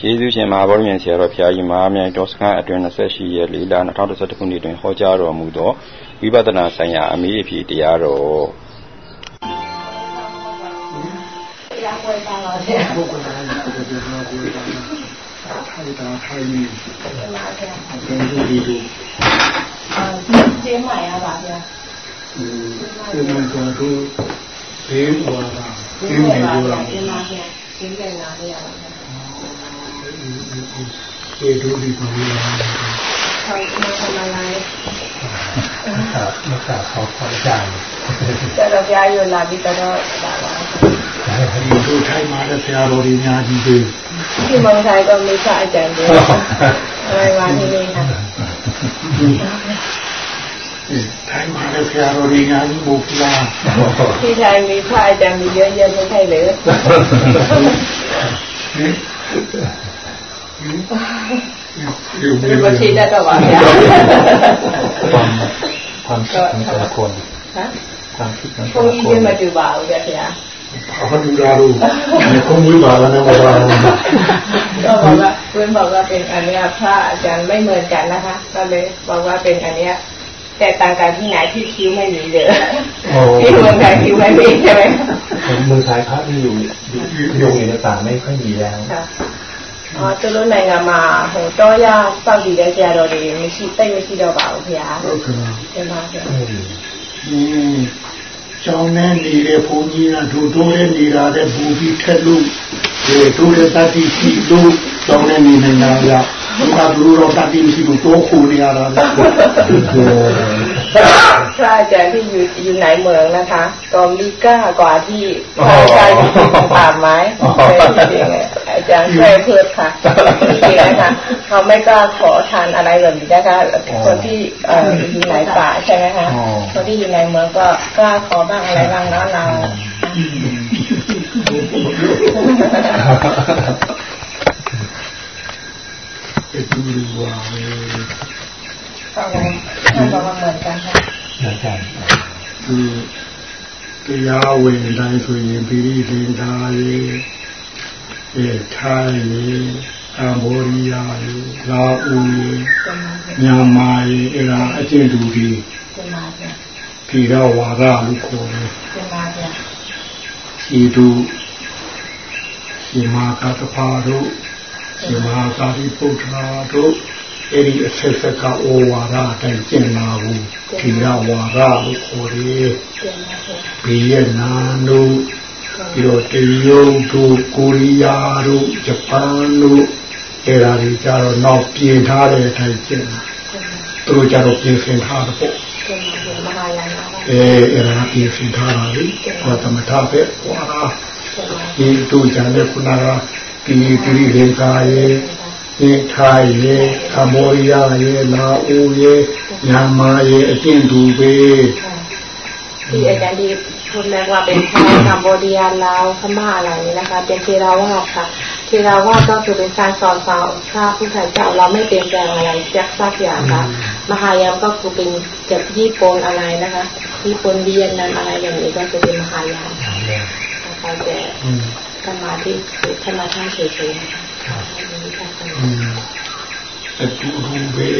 ကျေးဇူးရှင်မဟာဗောဓမြတ်ဆရာတော်ဘုရားကြီးမဟာမြိုင်တော်စခန်းအတွင်း28ရက်4လ2011ခုနှစ်တွင်ဟောကြားတော်မူသောဝိပဿနာဆိုင်ရာအမိအဖြစ်တရားတော်တရားပွဲပါတော့တယ်ဘုရားကလည်းပြောပြောပြောထိုင်တာထိုင်နေပါဗျာအကျဉ်းကြီးတို့အာကျင်းမှရပါဗျာဒီမှာကတော့ဘေးဝါတာကျင်းနေကြတာကျင်းပါဗျာ ကျင်းတယ်လာရပါဗျာဒီတို့ဒီပါလားဟုတ်ကဲ့ဆရာလိုက်မကဆောက်ခေါ်ကြတယ်တော်ပြားရလာပြီးတော့ပါပါဒီတို့ထိုင်မှာလည်းဆရာတော်ကြီးများကြီးတွေဒီမောင်ဆိုင်တော့မိခအကြံတွေအဲပါနေနေတာထိုင်မှာလည်းဆရာတော်ကြီးများကြီးမို့လားဒီထိုင်မိခအကြံပြီးရရမထိုင်လေ อยู่อบัญชีได้ตลอดความความคิดของแต่ละคนความคิดของแต่ละคนคงยืมมาดูบ่าวเยอะนะเขาก็ดูดารูเนี่ยคงวิบากแล้วนะบอกว่าก็บอกว่าเพื่นบอกว่าเป็นอันเนี้ยพระอาจารย์ไม่เหมือนกันนะคะ ก็เลยบอกว่าเป็นอันเนี้ยแต่ต่างกันที่ไหนที่คิ้วไม่มีเยอะที่เมืองไทยคิ้วไม่มีใช่ไหมเมืองไทยพระที่อยู่อยู่ในต่างไม่ค่อยมีแล้ว အော်သူတို့နိုင်ငံမှာဟိုတောရစောက်တည်တဲ့ဆရာတော်တွေမရှိတိတ်မရှိတော့ပါဘူးခင်ဗျာဟုတ်ကဲ့တင်ပါဆရာအင်းကျောင်းနဲ့နေတဲ့ဘုန်းကြီးကဒုတိုးနဲ့နေတာတဲ့ဘူပြီးထက်လို့ဒုတိုးရဲ့တတိရှိလို့ကျောင်းနဲ့နေနေတာဗျာ ကဘုရားဘုရောတတိမရှိလို့တော့ခိုးနေရတာလေพระอาจารย์ที่อยู่อยู่ไหนเมืองนะคะก็มีก้ากว่าที่พระอาจารย์อยู่ป่าไม้อาจารย์เคยพูดค่ะจริงๆนะคะเขาไม่กล้าขอทานอะไรแบบนี้นะคะคนที่อยู่ในป่าใช่ไหมคะคนที่อยู่ในเมืองก็กล้าขอบ้างอะไรบ้างแล้วเรา တရားဝင်တိုင်းဆိုရင်ပိရိသင်္သာရေအဲထိုင်းရေကမ္ဘောဒီးယားရေလာဦးရေမြန်မာရေအဲဒါအကျဉ်းသူတွေဒီရဝါရလို့ခေါ်တယ်ဒီတို့ဒီမာကတဖာတို့ဒီမဟာသာရိပုတ္တရာတို့ အဲ့ဒီအဆက်ဆက်ကဩဝါဒအတိုင်းကျင့်လာဘူးဒီရဝါဒလို့ခေါ်တယ်ဗီယက်နမ်တို့ပြီးတော့တရုတ်တို့ကိုရီးယားတို့ဂျပန်တို့အဲ့ဒါတွေကြတော့နောက်ပြင်ထားတဲ့အတိုင်းကျင့်လာသူတို့ကြတော့ပြင်ဆင်ထားတယ်ပေါ့အဲအဲ့ဒါပြင်ဆင်ထားတာလေဘာသမထပဲဟောတာဒီတို့ကြတဲ့ခုနကဒီတိရိလေကာရဲ့ဒီထိုင်ရဲ့ကမ္ဘောဒီးယားရဲ့လာအိုရဲ့မြန်မာရဲ့အကျင့်သူပဲဒီအကြံဒီคนแรกว่าเป็นชาวกัมพูชาลาวพม่าอะไรนี่นะคะเป็นเทราวาสค่ะเทราวาสก็คือเป็นการสอนสอนพระพุทธเจ้าเราไม่เปลี่ยนแปลงอะไรสักสักอย่างค่ะมหายามก็คือเป็นจากญี่ปุ่นอะไรนะคะญี่ปุ่นเวียดนามอะไรอย่างนี้ก็จะเป็นมหายามนะคะแต่สมาธิคือสมาธิเฉยๆ အတူတူပဲ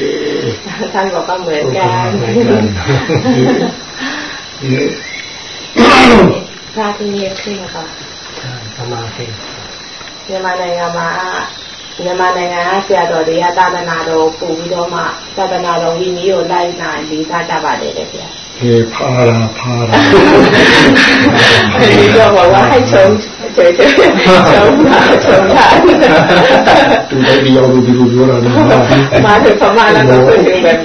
ဆန်းတော့ကောင်းမယ်ကဲဒီသာသီရဲ့ခင်းပါသမာဓိမြန်မာနိုင်ငံမှာမြန်မာနိုင်ငံဆရာတော်တွေကသာသနာတော်ပို့ပြီးတော့မှသာသနာတော်ဝိနည်းကိုလိုက်နာလေးစားကြပါတယ်လေဗျာ။ဟေးပါရာပါရာ။ဒီတော့ဘာဝိုင်းချုံ က်ချုံကျဲကျဲချုံတာချုံတာသူလည်းဒီရောက်လို့ဒီလိုပြောတာလေမာတယ်ဖမာလာတော့ဆိုနေတယ်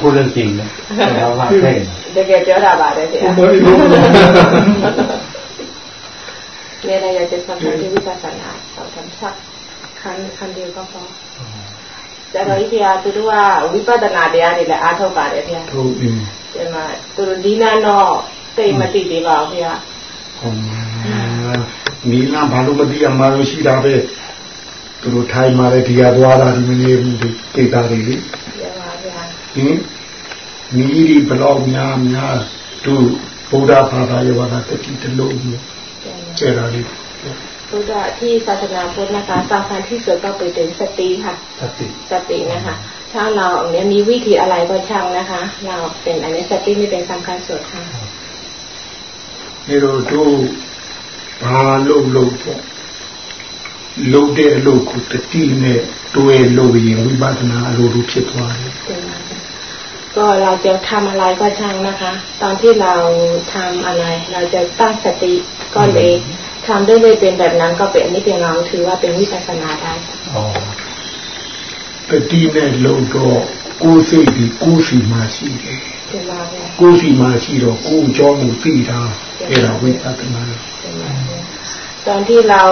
พูดเรื่องจริงนะเราว่าเพ่งတကယ်ပြောတာပါတယ်ဗျာเนี่ยเราอยากจะทำที่วิปัสสนาเราทำสักครั้งครั้งเดียวก็พอแต่เราอีกอย่างคือว่าวิปัสสนาတရားတွေလည်းအားထုတ်ပါတယ်ဗျာဟုတ်ပြီ ဒီမှာသူတို့ဒီနာတော့သိမသိသေးပါဘူးဗျာဟုတ်နီလာဘာလို့မသိရမှာလို့ရှိတာပဲသူတို့ထိုင်มาတဲ့ဒီဟာသွားတာဒီမနေဘူးဒီကိစ္စတွေလေဟင်မိဒီဘလောက်များများတို့ဗုဒ္ဓဘာသာရဲ့ဘာသာတတိတလုံးမျိုး အဲ့ဒါလေး พุทธที่ศาสนาพุทธนะคะสำคัญที่สุดก็ไปถึงสติค่ะ สติ สตินะคะ ถ้าเราเนี่ยมีวิธีอะไรก็ช่างนะคะ เราเป็นอันนี้สตินี่เป็นสำคัญสุดค่ะ ဒီလိုတို့ဘာလို့လို့ပေါ့လုပ်တဲ့အလုပ်ကိုတတိနဲ့တွဲလို့ရင်ဝိပဿနာအလိုလိုဖြစ်သွားတယ် ก็เราจะทำอะไรก็ช่างนะคะ ตอนที่เราทำอะไร เราจะตั้งสติก็เลยทำด้วยเลยเป็นแบบนั้นก็เป็นอันนี้เป็นเราถือว่าเป็นวิปัสสนาได้ค่ะ อ๋อ တတိနဲ့လုပ်တော့ကိုယ်စိတ်ဒီကိုယ်စီမှာရှိတယ် เป็นเราเนี่ย ကိုယ်စီမှာရှိတော့ကိုယ်အကြောင်းကိုသိတာအဲ့ဒါဝိပဿနာ เป็นเราเนี่ยตอนที่เรา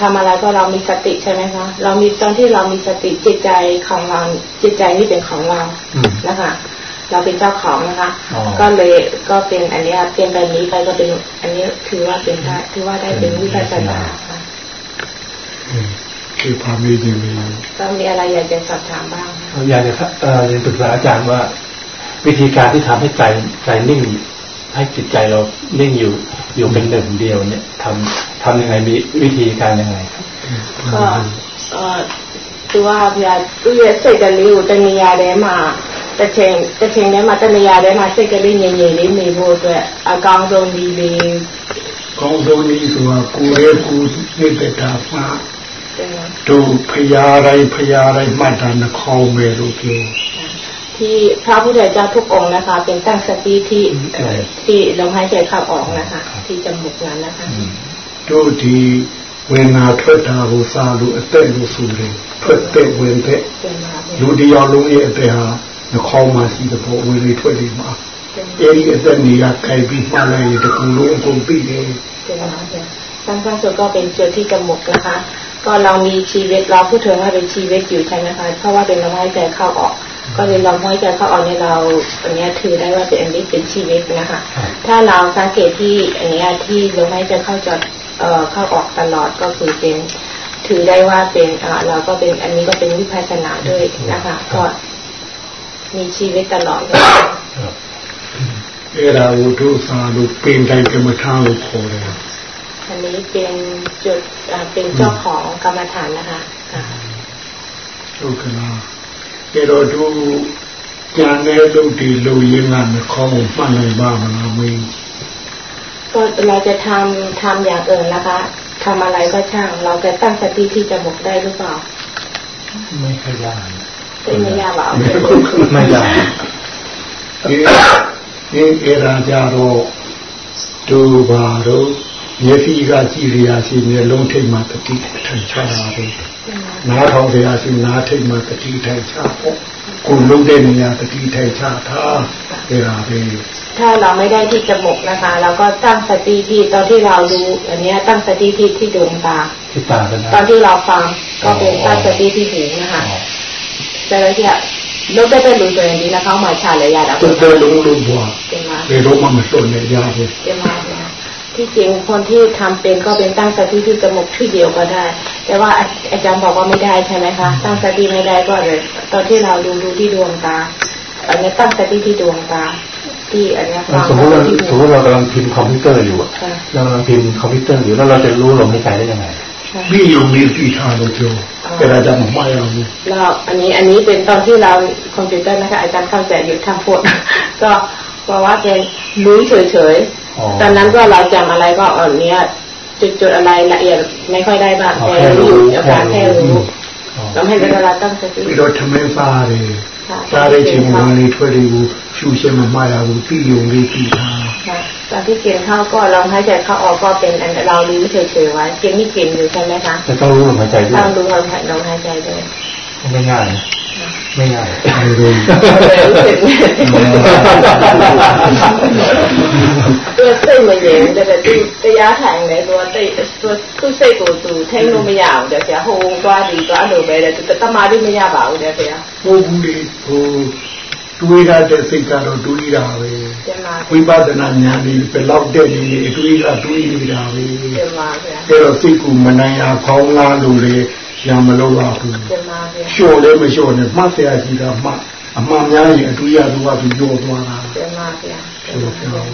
ทำอะไรก็เรามีสติใช่ไหมคะ เรามีตอนที่เรามีสติจิตใจของเราจิตใจนี่เป็นของเรา อืม นะคะ เราเป็นเจ้าของนะคะ อ๋อ ก็เลยก็เป็นอันเนี้ยเป็นแบบนี้ไปก็เป็นอันนี้ถือว่าเป็นได้ถือว่าได้เป็นวิปัสสนา ค่ะ คือพามีดีมี ก็มีอะไรอยากจะสอบถามบ้างคะ เราอยากจะเอ่อเรียนปรึกษาอาจารย์ว่า วิธีการที่ทำให้ใจใจนิ่ง ให้จิตใจเรานิ่งอยู่อยู่เป็นหนึ่งเดียวเนี่ยทำทำยังไงมีวิธีการยังไงครับ ก็เอ่อသူကဗျာသူ့ရဲ့စိတ်ကလေးကိုတဏှာထဲမှာတစ်ချိန်တစ်ချိန်ထဲမှာတဏှာထဲမှာစိတ်ကလေးငြိမ်ငြိမ်လေးနေဖို့အတွက်အကောင်းဆုံးဒီလေး ကောင်းဆုံးနည်းဆိုတာကိုယ်ရဲ့ကိုယ်စိတ်သက်တာမှ တင်ပါ တို့ဖရာတိုင်းဖရာတိုင်းမှတ်တာနှခေါင်းပဲလို့ပြော ที่พระพุทธเจ้าทุกองค์นะคะ เป็นตั้งสติที่เอ่อที่ลมหายใจเข้าออกนะคะ ที่จมูกนั้นนะคะ တို့ဒီဝေနာထွက်တာကိုစားလို့အသက်လို့ဆိုတယ်ထွက်တဲ့ဝင်တဲ့ เป็นมาเป็น လူတစ်ယောက်လုံးရဲ့အသက်ဟာနှခေါင်းမှာရှိတဲ့ပေါ်ဝင်လေထွက်နေမှာ เป็น အဲ့ဒီအသက်နေရာခိုင်ပြီးမှတ်လိုက်ရင်တကူလုံးအကုန်သိတယ် เป็นมาเป็นสำคัญสุดก็เป็นจุดที่จมูกนะคะ ก็เรามีชีวิตเราพูดถึงว่าเป็นชีวิตอยู่ใช่ไหมคะเพราะว่าเป็นลมหายใจเข้าออก ก็เป็นลมหายใจเข้าออกในเราอันนี้ถือได้ว่าเป็นอันนี้เป็นชีวิตนะคะ ถ้าเราสังเกตที่อันนี้ที่ลมหายใจเข้าจอดเอ่อเข้าออกตลอดก็คือเป็นถือได้ว่าเป็นเราก็เป็นอันนี้ก็เป็นวิปัสสนาด้วยนะคะ ก็มีชีวิตตลอดเลเวลาวุฒิสาดูเปีนใจกรรมฐานโคเลย อันนี้เป็นจุดเป็นเจ้าของกรรมฐานนะคะโอเคนะเดี๋ยวเราดูงานนี้ลูดีดูกยังงานของมันอะไรบ้างนะวิ่งก็เราจะทำทำอย่างอื่นนะคะ ทำอะไรก็ช่าง เราจะตั้งสติที่จะบอกได้หรือเปล่า ไม่ขยันไม่ยากหรอไม่ยากเอเอราจาโรดูบาโร မျက်စိကကြည့်ရရှိမျက်လုံးထိတ်မှတတိထိုင်ချတာပဲနားထောင်ရရှိနားထိတ်မှတတိထိုင်ချပေါ့ကိုလုံးတဲ့နေရာတတိထိုင်ချတာအဲ့ဒါပဲ ถ้าเราไม่ได้ที่จมูกนะคะ เราก็ตั้งสติที่ตอนที่เราดูอันเนี้ยตั้งสติที่ที่ดวงตา ที่ตาเป็น ตอนที่เราฟังก็เป็นตั้งสติที่หูนะคะแต่ละที่လုတ်တဲ့တဲ့လူဆိုရင်ဒီနှာခေါင်းမှာချလဲရတာ တ ပေါ့ ယ်လုံးလုံးဘွား တင်ပါ ဘယ်တော့မှမစွန့်နေရဘူး တင်ပါ ที่จริงคนที่ทำเป็นก็เป็นตั้งสติที่จมูกที่เดียวก็ได้ แต่ว่าอาจารย์บอกว่าไม่ได้ใช่ไหมคะ ตั้งสติไม่ได้ก็เลย ตอนที่เราดูดูที่ดวงตาอันนี้ตั้งสติที่ดวงตาที่อันนี้ความสมมติเราสมมติเรากำลังพิมพ์คอมพิวเตอร์อยู่เรากำลังพิมพ์คอมพิวเตอร์อยู่แล้วเราจะรู้ลมหายใจได้ยังไงวิ่งลงเรีนที่ชาโนเกียวเป็อาจารย์บองไม่เราเราอันนี้อันนี้เป็นตอนที่เราคอมพิวเตอร์นะคะอาจารย์เข้าใจอยู่ทางพูดก็เพราะว่าแกรู้เฉยๆ ตอนนั้นก็เราจำอะไรก็อ่อนเนี้ยจุดจุดอะไรละเอียดไม่ค่อยได้บ้างแต่รู้อาการแค่รู้ทำให้เวลาตั้งสติเราทำไม่ฟาเลยตาได้ชิงวันนี้ทั่วดีชูเชมมาลาวุที่อยู่ในที่าตอนที่เกินข้าวก็ลองหายใจเข้าออกก็เป็นอันเรารู้เฉยๆไว้กินไม่เกินอยู่ใช่ไหมคะจะต้องรู้ลมหายใจด้วยต้องรู้ลมหายใจด้วยไม่ง่าย မရဘူးသူစိတ်မငြိမ်တဲ့သူတရားထိုင်လဲသူကတိတ်သူစိတ်ကိုသူထိန်းလို့မရဘူးတဲ့ဆရာဟိုသွားပြီးသွားလို့ပဲတဲ့သူတမာတိမရပါဘူးတဲ့ဆရာဟုတ်ဘူးလေဟိုတွေးရတဲ့စိတ်ကတော့တွေးတာပဲဝိပဿနာဉာဏ်ကြီးဘယ်လောက်တက်နေတွေးတာတွေးနေတာပဲအဲ့တော့စိတ်ကမနိုင်အောင်ခေါင်းလာလို့လေ ရံမလို့ပါဘူး တင်ပါဗျာ လျှော့လည်းမလျှော့နဲ့မှတ်เสียရှိတာမှတ်အမှန်များရင်အတူရသူကသူကြောသွားတာ တင်ပါဗျာ ဆိုတော့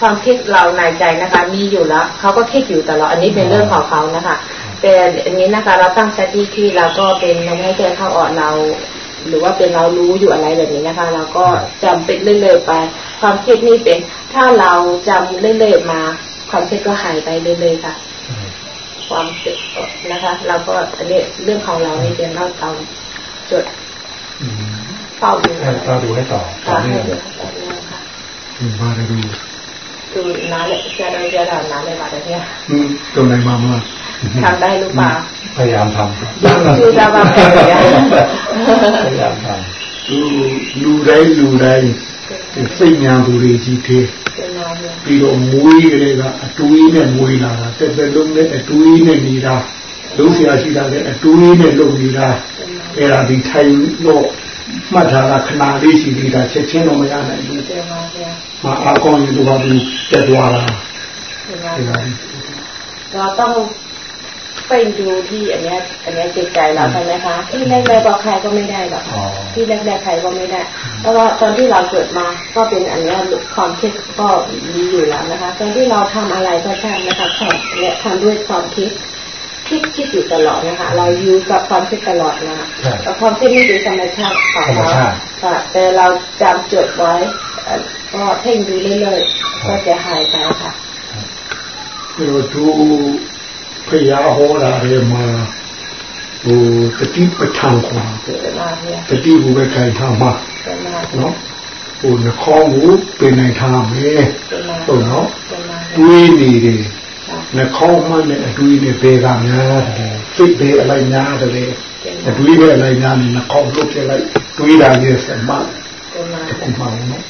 ความคิดเราในใจนะคะ มีอยู่แล้วเขาก็คิดอยู่ตลอดอันนี้เป็นเรื่องของเขานะคะ แต่อันนี้นะคะ เราตั้งสติที่เราก็เป็นลมหายใจเข้าออกเรา หรือว่าเป็นเรารู้อยู่อะไรแบบนี้นะคะ เราก็จำเป็นเรื่อยๆไป ความคิดนี่เป็น ถ้าเราจำเรื่อยๆมา ความคิดก็หายไปเรื่อยๆค่ะ ความเจ็บนะคะ เราก็อันนี้เรื่องของเราในเรียนเราเอาจดเฝ้าดูเฝ้าดูให้ต่อต่อเนื่องมาได้ดูดูน้าเลยจะได้จะได้น้าเลยมาได้เนี่ยตรงไหนมามาทำได้หรือเปล่าพยายามทำดูจะบ้างพยายามทำดูดูได้ดูได้สิ่งยางดูดีจีเท ပြီးတော့မွေးကလေးကအတွေးနဲ့မွေးလာတာတက်တက်လုံးနဲ့အတွေးနဲ့နေတာလုံးဆရာရှိတာလည်းအတွေးနဲ့လုပ်နေတာအဲ့ဒါဒီထိုင်တော့မှတ်ထားတာခဏလေးရှိသေးတာချက်ချင်းတော့မရနိုင်ဘူးမအားကောင်းရင်တော့ဘူးတက်သွားတာဒါတော့ ก็ยัดูที่อันนี้อันนี้จิตใจเราใช่ไหมคะที่แรกๆบอกใครก็ไม่ได้หรอกที่แรกๆใครก็ไม่ได้แล้ว่าตอนที่เราเกิดมาก็เป็นอันนี้ความคิดก็มีอยู่แล้วนะคะ ตอนที่เราทำอะไรก็ใช่นะคะแาเนี่ยทำด้วยความคิดคิดคิดอยู่ตลอดนะคะ เราอยู่กับความคิดตลอดนะคะความคิดนี่เป็นธรรมชาติของเราค่ะแต่เราจำจดไว้ก็เพ่งดูเรื่อยๆก็จะหายไปค่ะเราทู ဖရာဟောတာရဲ့မှာဟိုတတိပဋ္ဌာန်ခေါ်တယ်တတိဘုပဲခိုင်ထားမှာနော်ဟိုနှခေါင်းကိုပင်နိုင်ထားမယ်ဟုတ်နော်တွေးနေတယ်နှခေါင်းမှနဲ့အတွေးနဲ့ဘယ်ကများတယ်စိတ်ဘယ်အလိုက်များတယ်အတွေးဘယ်အလိုက်များနေနှခေါင်းလွတ်ပြလိုက်တွေးတာရဲ့စမှတခုမှနော်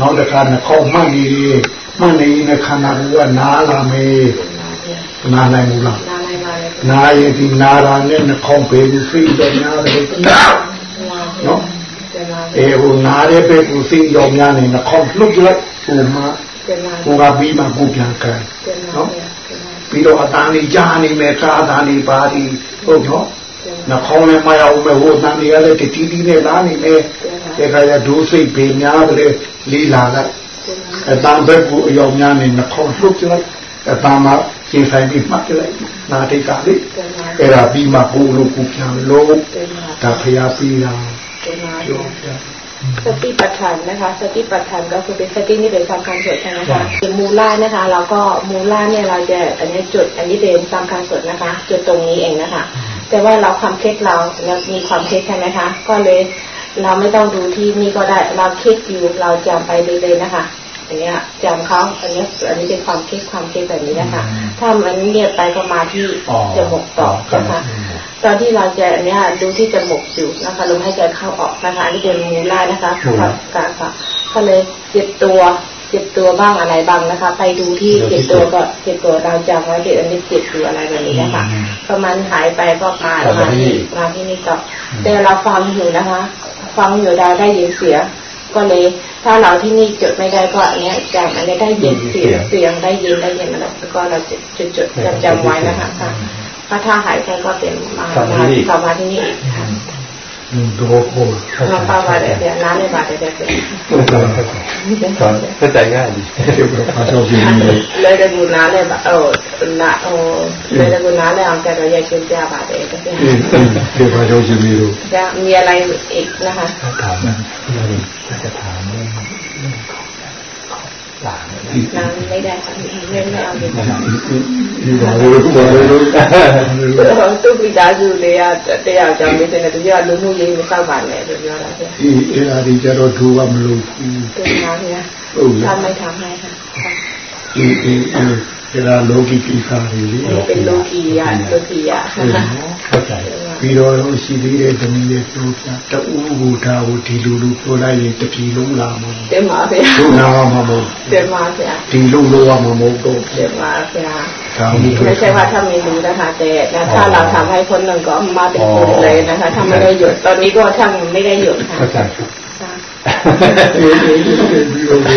နောက်တစ်ခါနှခေါင်းမှတ်နေတယ်မှတ်နေရင်ခန္ဓာကိုယ်ကနားလာမယ် နားနိုင်ဘူးလားနားနိုင်ပါတယ်နားရင်ဒီနားတာနဲ့နှာခေါင်းပဲစိတ်တော့များတယ်နော်အဲဟိုနားတဲ့ပဲကိုစိတ်ရောများနေနှာခေါင်းလှုပ်လိုက်ဟိုမှာကိုကပြီးမှကိုပြန်ကန်နော်ပြီးတော့အတန်းလေးကြားနေမယ်ကားတန်းလေးပါသည်ဟုတ်နော်နှာခေါင်းလည်းမရအောင်ပဲဟိုတန်းလေးလည်းတတိတိနဲ့လာနေမယ်ဒီခါကျဒိုးစိတ်ပေများတယ်လေးလာလိုက်အတန်းဘက်ကိုအယောင်များနေနှာခေါင်းလှုပ်ကြလိုက်အတန်းမှာ ඒසයි මතලයි නාටිකාවේ එලා බීමා කුළු කුඛ්‍යාන ලෝක තපයාපීලා สติปัฏฐานนะคะสติปัฏฐานก็คือเป็นสตินี่เป็นตามคัญสวดใช่ไหมคะเป็นมูล่านะคะแล้วก็มูล่าเนี่ยเราจะอันนี้จุดอันนี้เป็นตามคัญสวดนะคะ จุดตรงนี้เองนะคะ แต่ว่าเราความคิดเราเรามีความคิดใช่ไหมคะ ก็เลยเราไม่ต้องดูที่นี่ก็ได้ เราคิดอยู่เราจำไปเลยๆนะคะ อันเนี้ยจำเขาอันเนี้ยอันนี้เป็นความคิดความคิดแบบนี้นะคะถ้ามันเงียบไปก็มาที่อ๋อจมูกต่อนะคะตอนที่เราจะอันเนี้ยดูที่จมูกอยู่นะคะลมหายใจเข้าออกนะคะอันนี้เป็นมูล่านะคะมูล่าการค่ะก็เลยเจ็บตัวเจ็บตัวบ้างอะไรบ้างนะคะ ไปดูที่ดูที่เจ็บตัวก็เจ็บตัวเราจำไว้เด็กอันนี้เจ็บอยู่อะไรแบบนี้นะคะอืมพอมันหายไปก็มากลับมาที่นี่มาที่นี่ต่ออแต่เราฟังอยู่นะคะ ฟังอยู่เราได้ยินเสียงก็เลย ถ้าเราที่นี่จดไม่ได้ก็อันเนี้ยจำอันนี้ได้ยินเสียงเสียงได้ยินได้ยินอะไรแล้วก็เราจะจดจดจำจำไว้นะคะค่ะถ้าถ้าหายไปก็เป็นมากลับมาที่นี่กลับมาที่นี่อีกค่ะ တော့ဟုတ်ပါပါတယ်ဗျာနားနေပါတယ်တဲ့ဟုတ်ပါပါတယ်ဆက်တိုင်ရတယ်အားလုံးရှင်လည်းလည်းကနားနေပါဟိုနာဟိုလည်းကနားနေအောင်ကြတော့ရိုက်ရှင်းပြပါတယ်တဲ့ဒီပါကြောင့်ရှင်မျိုးတို့ဗျာမြေလိုက်အိတ်လားဟာတာမန်ဒီလိုစက်တာမင်း တာဒါလိုက်တာငယ်လောက်ပဲဒီပါလို့ဘာလို့တော့သူ့ပိသားစုလေးကတရားကြောင့်မင်းတဲ့သူကလုံမှုလေးကိုစောက်ပါလေလို့ပြောတာဆိုအေးအဲ့ဒါဒီကြတော့ဒူကမလို့ဘူးတင်ပါဗျာဟုတ်လားအမိုက်ထားမှန်းပါအေးအေး အဲ့ဒါလောကီကိစ္စတွေလေ นี่เป็นโลกียะโลกียะ ဟုတ်နော် เข้าใจ ပြီးတော့ရှိသေးတဲ့သမီးရဲ့ပြောပြတူဘူတာကိုဒီလိုလိုပြောလိုက်ရင်တတိလုံးလာမှာ เต็มมาဗျา ဒုနာမှာမဟုတ် เต็มมาဗျา ဒီလုံးလုံးမှာမဟုတ်တော့ เต็มมาဗျา ဒါမှမဟုတ် ไม่ใช่ว่าถ้าไม่รู้นะคะ แต่ถ้าเราทำให้คนหนึ่งก็มาเป็นคนเลยนะคะถ้าไม่ได้หยุดตอนนี้ก็ช่างไม่ได้หยุดค่ะ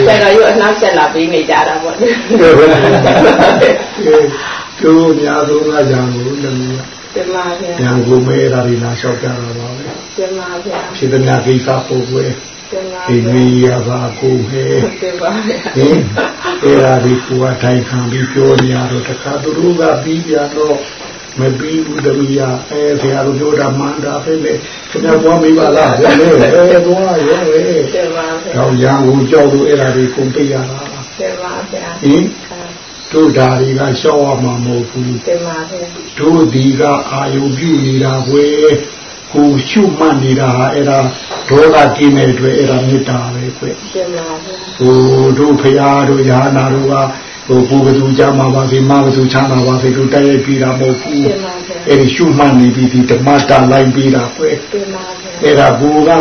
ဆရာတို့အနှောက်ယှက်လာပေးနေကြတာပေါ့သူများဆုံးကကြံကိုလည်းမြင်ပါဗျာ။ဉာဏ်ကိုမဲတာဒီလားလျှောက်ကြတာပါပဲ။မြင်ပါဗျာ။ဖြစ်သမျှကိစ္စပုံပွဲ။ဒီမိရပါကိုဟဲ့။တင်ပါဗျာ။ဟင်။ဒါဒီကိုယ်တိုင်ခံပြီးပြောနေရတော့တခါသူတို့ကပြီးပြတော့ မပြီးဘူးတမီးရအဲဆရာတို့ပြောတာမှန်တာပဲလေခင်ဗျားသွားမိပါလားဘယ်လဲအဲသွားရောလေတင်ပါဗျာတော့ရန်ကိုကြောက်လို့အဲ့ဒါတွေကုန်သိရတာတင်ပါဗျာဟင်တို့ဓာရီကရှောက်ရမှာမဟုတ်ဘူးတင်ပါဗျာတို့ဒီကအာယုပြုနေတာကွယ်ကိုရှုမှတ်နေတာဟာအဲ့ဒါဒေါသကင်းတဲ့အတွက်အဲ့ဒါမေတ္တာပဲကွယ်တင်ပါဗျာဟိုတို့ဖရာတို့ယာနာတို့က ဟိုဘူဘသူကြမှာပါစေမဘသူချမ်းသာပါစေတို့တိုက်ရိုက်ပြီးတာမဟုတ်ဘူးတင်ပါဗျာအဲ့ဒီရှုမှတ်နေပြီးဒီဓမ္မတာလိုက်ပြီးတာကွယ်တင်ပါဗျာအဲ့ဒါဘူက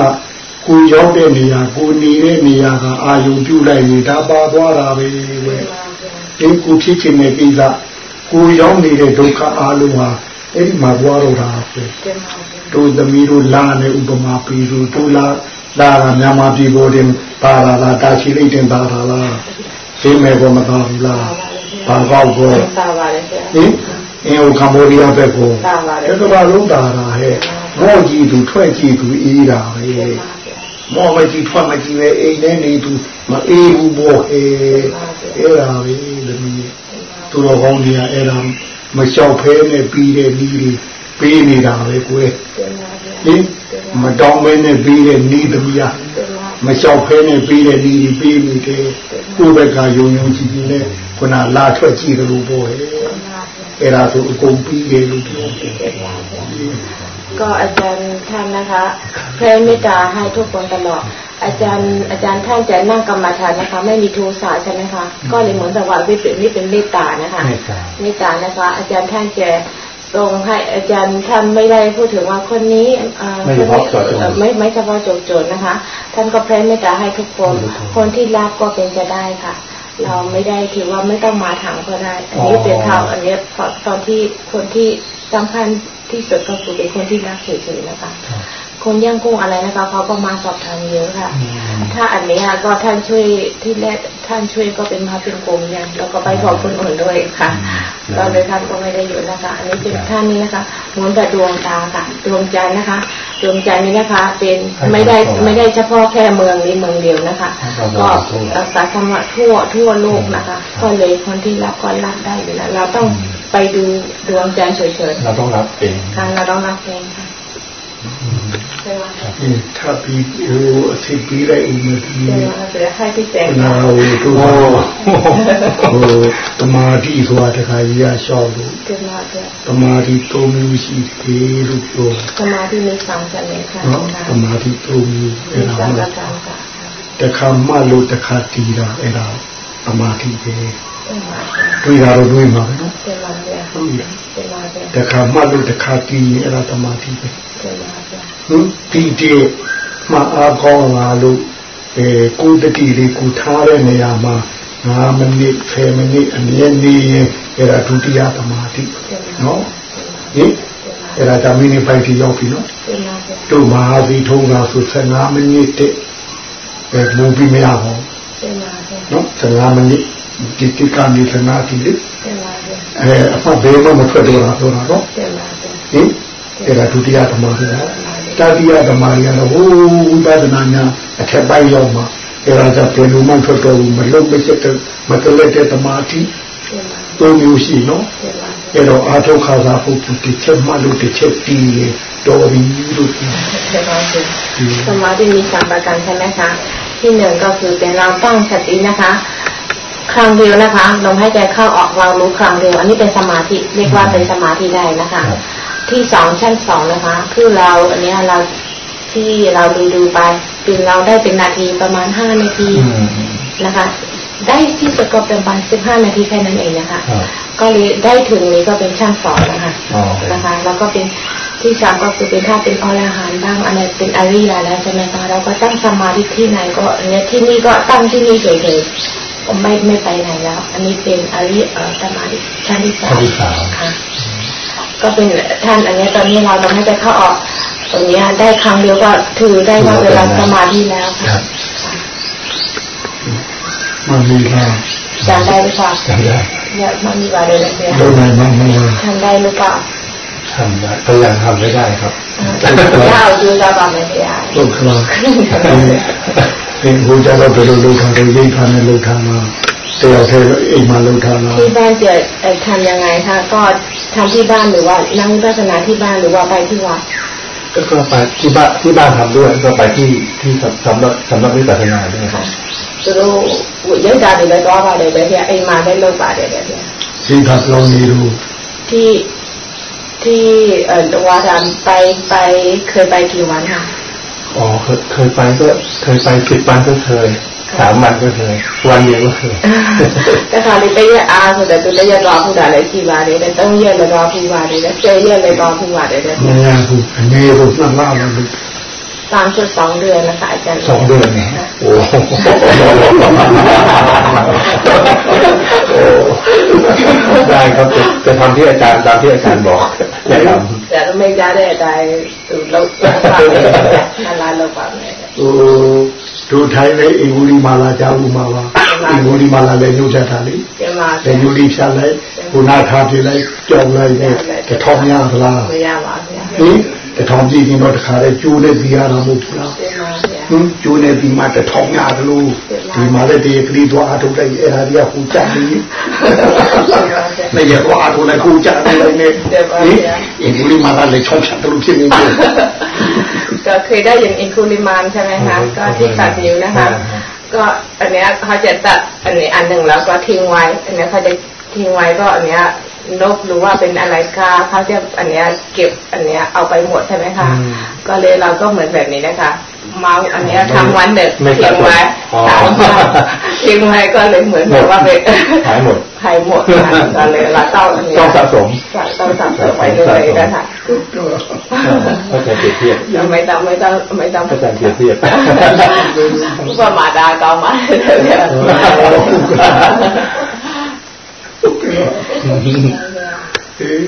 ကိုရောက်တဲ့နေရာကိုနေတဲ့နေရာကအာယုပြုလိုက်ရင်ဒါပါသွားတာပဲကွယ်တင်ပါဗျာဒီကိုဖြစ်ခြင်းတဲ့ကိစ္စကိုရောက်နေတဲ့ဒုက္ခအလုံးဟာအဲ့ဒီမှာသွားတော့တာပဲတင်ပါဗျာတို့သမီးတို့လာနေဥပမာပြီးတို့တို့လာလာတာမြန်မာပြည်ပေါ်တင်ပါလာလာတာချီလိုက်တင်ပါလာလား သိမယ်ကောမတော်ဘူးလားဘာကောက်ကောပါပါတယ်ဗျာဟင်အင်းဟိုကမ္ဘောဒီးယားဘက်ကိုပါပါတယ်အဲ့ဒါကလုံးတာတာဟဲ့မော့ကြည့်သူထွက်ကြည့်သူအေးတာပဲတင်ပါဗျာမော့မကြည့်ထွက်မကြည့်ပဲအိမ်ထဲနေသူမအေးဘူးဘောဟဲ့အဲ့ဒါပဲသမီးသူတော်ကောင်းတွေကအဲ့ဒါမလျှောက်ဖဲနဲ့ပြီးတဲ့ဤတွေပေးနေတာပဲကွယ်တင်ပါဗျာဟင်မတောင်းမဲနဲ့ပြီးတဲ့ဤသမီးကတင်ပါ မလျှောက်ဖဲနဲ့ပြီးတဲ့ဤတွေပေးနေတယ်ကိုယ့်ဘက်ကယုံယုံကြည်ကြည်နဲ့ခုနလာထွက်ကြည့်တယ်လို့ပြောတယ်အဲ့ဒါဆိုအကုန်ပြီးတယ်လို့ပြောတယ် ก็อาจารย์ท่านนะคะแผ่เมตตาให้ทุกคนตลอดอาจารย์อาจารย์ท่านจะนั่งกรรมฐานนะคะ ไม่มีโทสะใช่ไหมคะก็เลยเหมือนกับว่าไม่เป็นไม่เป็นเมตตานะคะ เมตตา เมตตานะคะ อาจารย์ท่านจะ ทรงให้อาจารย์ท่านไม่ได้พูดถึงว่าคนนี้เอ่อไม่เฉพาะเจาะจงเอ่อไม่ไม่เฉพาะเจาะจงนะคะ ท่านก็แผ่เมตตาให้ทุกคนทุกคน คนที่รับก็เป็นจะได้ค่ะ เราไม่ได้ถือว่าไม่ต้องมาถามก็ได้ อันนี้เป็นข่าวอันนี้พอตอนที่คนที่สำคัญที่สุดก็คือเป็นคนที่รักเฉยๆนะคะ คนย่างกุ้งอะไรนะคะเขาก็มาสอบถามเยอะค่ะ ถ้าอันเนี้ยก็ท่านช่วยที่แรกท่านช่วยก็เป็นมาเป็นกลมยังแล้วก็ไปขอบคนอื่นด้วยค่ะก็เลยท่านก็ไม่ได้อยู่นะคะ อันนี้เป็นท่านนี้นะคะเหมือนแบบดวงตาค่ะดวงใจนทร์นะคะ ดวงใจนทร์นี้นะคะ เป็นไม่ได้ไม่ได้เฉพาะแค่เมืองนี้เมืองเดียวนะคะ ก็รักษาธรรมะทั่วทั่วโลกนะคะ ก็เลยคนที่รับก็รับได้อยู่แล้วเราต้องไปดูดวงจันทร์เฉยเราต้องรับเองๆค่ะเราต้องรับเองค่ะ ใช่ไหมคะ ဟင်ထပ်ပြီးဟိုအစီပြီးတဲ့ဥမတီ ใช่ไหมคะเสือให้พี่แจง နာဟိုတို့ဟိုတမာတိဆိုတာတခါကြီးရရှောက်လို့ เกิดมาเกิด တမာတိ၃မျိုးရှိတယ်လို့ပြော สมาธิมีสามชนิดค่ะ နော်တမာတိ၃မျိုး มี အဲ့ဒါ สาม မှ ประการค่ะ တခါမှလို့တခါတီးတာအဲ့ဒါတမာတိပဲ เป็นมาเกิด တွေ့တာတော့တွေ့မှာပဲနော် เป็นมาเกิด ဟုတ်ပြီ เป็นมาเกิด တခါမှလို့တခါတီးရင်အဲ့ဒါတမာတိပဲ เป็น ဒီဒီမှာအားကောင်းလာလို့အဲကိုတတိလေးကိုထားတဲ့နေရာမှာ9မိနစ်10မိနစ်အမြဲနေရင်အဲ့ဒါဒုတိယသမာဓိနော်ဟင်အဲ့ဒါဓမ္မနိဗ္ဗာန်ကြီးရောက်ပြီနော်တို့မဟာစီထုံးတာဆို15မိနစ်တည်းပဲလုံးပြီးမရဘူးနော်15မိနစ်ဒီတိကနေသနာတိလေအဲအဖဘယ်မှမထွက်တော့တာတော့ဟင်အဲ့ဒါဒုတိယသမာဓိနော် တတိယဓမ္မတွေကတော့ဟိုဝိပဿနာညာအထက်ပိုင်းရောက်မှာအဲ့ဒါကြောင့်ဘယ်လိုမှထွက်တော့ဘူးမလုံးမချက်တဲ့မကလက်တဲ့ဓမ္မတိ เป็นมา သုံးမျိုးရှိနော် เป็นมาเกิด အဲ့တော့အာထုခါသာဖို့တစ်ချက်မှလို့တစ်ချက်တီးရင်တော်ပြီလို့ပြော เป็นมาเกิดสมาธิมีสามประการใช่ไหมคะ ที่หนึ่งก็คือเป็นเราตั้งสตินะคะ ครั้งเดียวนะคะลมหายใจเข้าออกเรารู้ครั้งเดียว อันนี้เป็นสมาธิเรียกว่าเป็นสมาธิได้นะคะ ที่สองชั้นสองนะคะ คือเราอันเนี้ยเราที่เราดูดูๆไปคือเราได้เป็นนาทีประมาณห้านาทีอืมนะคะ ได้ที่สุดก็เป็นประมาณสิบห้านาทีแค่นั้นเองนะคะครับก็เลยได้ถึงนี้ก็เป็นชั้นสองนะคะอ๋อนะคะ แล้วก็เป็นที่สามก็คือเป็นถ้าเป็นอรหันต์บ้างอะไรเป็นอริยแล้วใช่ไหมคะเราก็ตั้งสมาธิที่ไหนก็อันเนี้ยที่นี่ก็ตั้งที่นี่เฉยๆก็ไม่ไม่ไปไหนแล้ว อันนี้เป็นอริยเอ่อสมาธิชั้นที่สามชั้นที่สามค่ะ ก็เป็นท่านอันนี้ตอนนี้เราทำให้ใจเข้าออกตรงนี้ได้ครั้งเดียวก็ถือได้ว่าเวลาสมาธิแล้วค่ะมันมีบ้าจำได้หรือเปล่าจำได้เนี่มันมีบ้าเลยเนี่ยทำได้บ้างไหมทำได้หรือเปล่าทำได้ก็ยังทำไม่ได้ครับถ้าเอาดูตาบาไม่ได้ลูกครับ လားဒီဟိုကြတော့ဘယ်လိုလုပ်ထားလဲရိတ်ထားနဲ့လုပ်ထားမှာတယောက်တည်းအိမ်မှာလုပ်ထားလား ที่บ้านจะทำยังไงคะก็ทำที่บ้านหรือว่านั่งวิปัสสนาที่บ้านหรือว่าไปที่วัด ก็ไปที่บ้านที่บ้านทำด้วยก็ไปที่ที่สำนักสำนักวิปัสสนาด้วยครับ သူတို့ရုပ်ဓာတ်တွေလည်းသွားပါတယ်ပဲဗျာအိမ်မှာလည်းလုပ်ပါတယ်ပဲဗျာ စိတ်ထားလောင်းနေလို့ ที่ที่เอ่อวาดามไปไปเคยไปกี่วันคะ อ๋อเคยเคยไปก็เคยไปสิบวันก็เคยสามวันก็เคยวันเดียวก็เคยแต่คราวนี้ไปเยอะอาสุดแต่ตัวได้ยัะรอผู้ด่าเลยทีวันเลยแต่ต้องเยอะเลยรอผู้ว่าเลยแล้วเจอเยอะเลยรอผู้ว่าเลยนะเนี่ยอันนี้ผมนั่งเล่ามัน สามจุดสองเดือนนะคะอาจารย์สองเดือนเนี่ยโอ้ได้ครับจะทำที่อาจารย์ตามที่อาจารย์บอกนะครับแต่ไม่ได้อได้ได้เราฝากร้านเราฝากไหนดูไทยในอิบุรีมาลาจาวุมาวา လိမာလာလည်းညှို့ချက်တာလေ ပြန်ပါ လေယူလိဖြတ်လိုက်ဘုနာထားပြလိုက်ကြောက်လိုက်နဲ့တထောင်ရသလား မရပါဗျာ ဟင်တထောင်ကြည့်ရင်တော့တခါလေကျိုးနဲ့စီရတာမဟုတ်ဘူးလား ပြန်ပါဗျာ ဟင်ကျိုးနဲ့ဒီမှာတထောင်ရတယ်လို့ဒီမှာလည်းဒီကလေးတော့အထုတ်လိုက်အဲ့ဒါကြီးကဟိုကြတယ်နေရတော့အထုတ်လိုက်ဟိုကြတယ်လည်းနေအင်္ဂုလိမာလာလည်းချုံချတယ်လို့ဖြစ်နေတယ် ก็เคยได้ยินอินคูลิมานใช่ไหมคะก็ที่ตัดนิ้วนะคะ ก็อันเนี้ยเขาจะตัดอันนี้อันหนึ่งแล้วก็ทิ้งไว้ อันเนี้ยเขาจะทิ้งไว้ก็อันเนี้ยนกหรือว่าเป็นอะไรก็เขาจะอันเนี้ยเก็บอันเนี้ยเอาไปหมดใช่ไหมคะ ก็เลยเราก็เหมือนแบบนี้นะคะ เมาอันนี้ทำวันเด็กเทียงไว้สามวันเทียงไว้ก็เลยเหมือนแบบว่าไปหายหมดหายหมดก็เลยเรต้องต้องสะสมต้องสะสมไปเลยนะคะเข้าใจเปรียบเทียบไม่ต้องไม่ต้องไม่ต้องเข้าใเปรียบเทียบว่ามาดาก็มาเนี่ยเออ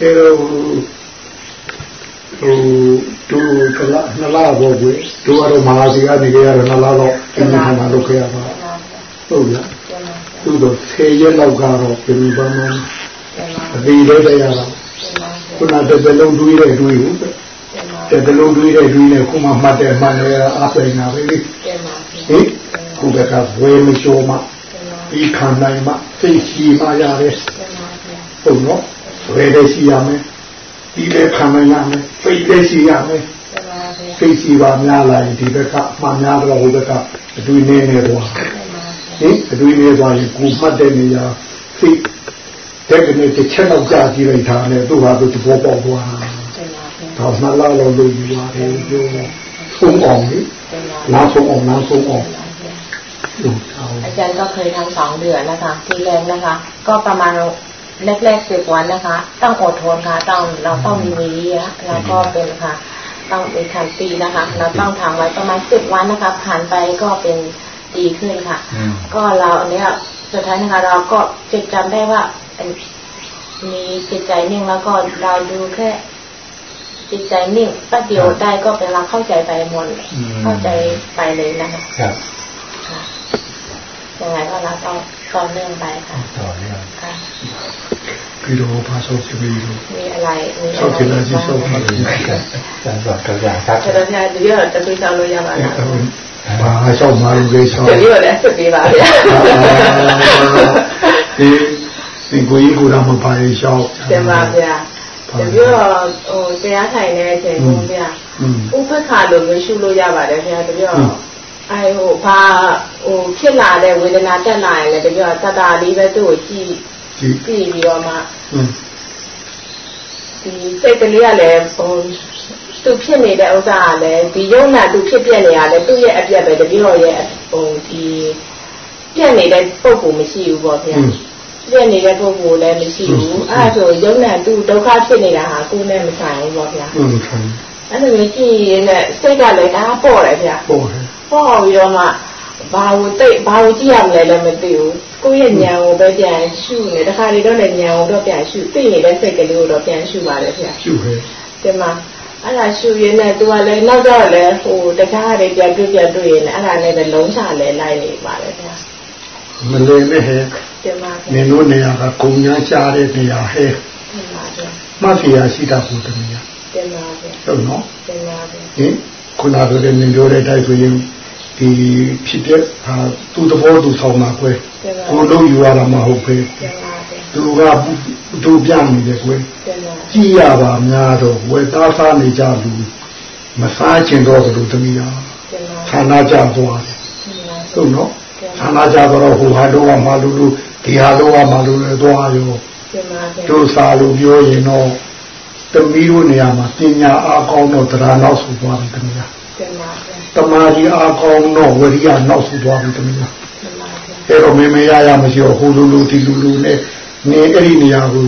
เออ ဟိုတူကလာနလာဘောကွေတူကတော့မဟာစီကနေကြရတော့နလာတော့ဒီမှာမှလုပ်ခဲ့ရပါဟုတ်လားသူတို့ဆေးရက်လောက်ကတော့ပြင်ပန်းမအသေးလေးတည်းရတော့ခုနတစ်ပလုံးတွေးတဲ့တွေးဟုတ်တဲ့တစ်လုံးတွေးတဲ့တွေးနဲ့ခုမှမှတ်တဲ့မှတ်နေအပိန်နာပဲလေဟင်ခုကကဝေမချိုမှဒီခံနိုင်မှသိရှိမှရတယ်ဟုတ်နော်ဝေလည်းရှိရမယ် ဒီလည်းခံနိုင်ရမယ်သိလည်းရှိရမယ်သိရှိပါများလာရင်ဒီဘက်ကမှများတော့ဟိုဘက်ကအတွေ့နေနေတော့ဟင်အတွေ့နေသွားရင်ကိုမှတ်တဲ့နေရာသိတဲ့ကနေတစ်ချက်တော့ကြာကြည့်လိုက်တာနဲ့သူ့ဟာသူသဘောပေါက်သွားတော့မှလာလို့လို့ယူရတယ်ပြောဆုံးအောင်လေနားဆုံးအောင်နားဆုံးအောင်လို့เอา อาจารย์ก็เคยทำสองเดือนนะคะ ทีแรกนะคะ ก็ประมาณ แรกๆสิบวันนะคะ ต้องอดทนค่ะ ต้องเราต้องมีวิริยะแล้วก็เป็นค่ะ ต้องเป็นขันตีนะคะ เราต้องทำไว้ประมาณสิบวันนะคะ ผ่านไปก็เป็นดีขึ้นค่ะ ก็เราอันเนี้ยสุดท้ายนะคะ เราก็จดจำได้ว่าเอ่อมีจิตใจนิ่งแล้วก็เราดูแค่จิตใจนิ่งแป๊บเดียวได้ก็เป็นเราเข้าใจไปหมดอืมเข้าใจไปเลยนะคะครับค่ะยังไงก็เราต้องต่อเนื่องไปค่ะต่อเนื่องค่ะ ပြီးတော့ဘာဆုံးဖြစ်ပြီးတော့ဆောက်ကျင်လာခြင်းဆောက်ပါလိမ့်မယ်။ဒါဆိုတော့ဒါသာတော်များဒီရောတပိတ်ဆောင်လို့ရပါလား။ဘာရှောက်မှလည်းရှောက်ဒီလိုလည်းဆက်ပေးပါဗျာဒီသင်ကိုကြီးကိုတော့မပါရင်ရှောက်တင်ပါဗျာတကယ်တော့ဟိုတရားထိုင်တဲ့အချိန်ကိုဗျာဥပ္ပခါလိုမျိုးရှုလို့ရပါတယ်ဗျာတကယ်တော့အဲဟိုဘာဟိုဖြစ်လာတဲ့ဝေဒနာတက်လာရင်လည်းတကယ်တော့သတ္တာလေးပဲသူ့ကိုကြည့် ကြည့်ပြီးတော့မှဒီစိတ်ကလေးကလည်းဟိုသူဖြစ်နေတဲ့ဥစ္စာကလည်းဒီယုံနာသူဖြစ်ပြနေတာလည်းသူ့ရဲ့အပြက်ပဲတတိယရဲ့ဟိုဒီပြက်နေတဲ့ပုံကူမရှိဘူးပေါ့ဗျာပြက်နေတဲ့ပုံကူလည်းမရှိဘူးအဲ့ဒါဆိုယုံနာသူဒုက္ခဖြစ်နေတာဟာကိုယ်နဲ့မဆိုင်ဘူးပေါ့ဗျာအဲ့လိုမျိုးကြည့်ရင်လည်းစိတ်ကလည်းအားပေါ်တယ်ဗျာပေါ်တယ်ပေါ်ပြီးတော့မှ ဘာကိုသိဘာကိုကြည့်ရမလဲလည်းမသိဘူးကိုယ့်ရဲ့ဉာဏ်ကိုပဲပြန်ရှုနေတခါလေတော့လည်းဉာဏ်ကိုတော့ပြန်ရှုသိနေတဲ့စိတ်ကလေးကိုတော့ပြန်ရှုပါတယ်ဗျာရှုပဲဒီမှာအဲ့ဒါရှုရင်းနဲ့ तू ကလည်းနောက်တော့လည်းဟိုတခြားတွေပြန်တွေ့ပြန်တွေ့ရင်းနဲ့အဲ့ဒါနဲ့ပဲလုံးချလဲလိုက်နေပါတယ်ဗျာမလဲလေဟဲ့ဒီမှာနင်တို့နေရာကကုံညာရှားတဲ့နေရာဟဲ့ဒီမှာဗျာမဖီယာရှိတာကိုတမီးရဒီမှာဗျာဟုတ်နော်ဒီမှာဗျာဟင်ခုနကလည်းနင်ပြောတဲ့တိုက်ဆိုရင် ဒီဖြစ်တဲ့ဟာသူ့သဘောသူဆောင်တာကွယ်ကိုလုံးယူရတာမဟုတ်ပဲသူကသူပြနေတယ်ကွယ်ကြည့်ရပါများတော့ဝယ်သားစားနေကြလူမစားချင်တော့သူသမီးတော်ဌာနကြသွားတယ်ဟုတ်နော်ဌာနကြတော့ဟိုဟာတော့မှလူလူဒီဟာတော့မှလူလူသွားရောတို့စားလို့ပြောရင်တော့သမီးတို့နေရာမှာပညာအားကောင်းတော့တရားနောက်ဆိုသွားတယ်သမီးတော် တမာရီအားကောင်းတော့ဝရိယနောက်ဆိုသွားပြီသမီးတော်အဲ့တော့မင်းမရရမရှိတော့ဟိုလူလူဒီလူလူနဲ့နေအဲ့ဒီနေရာကို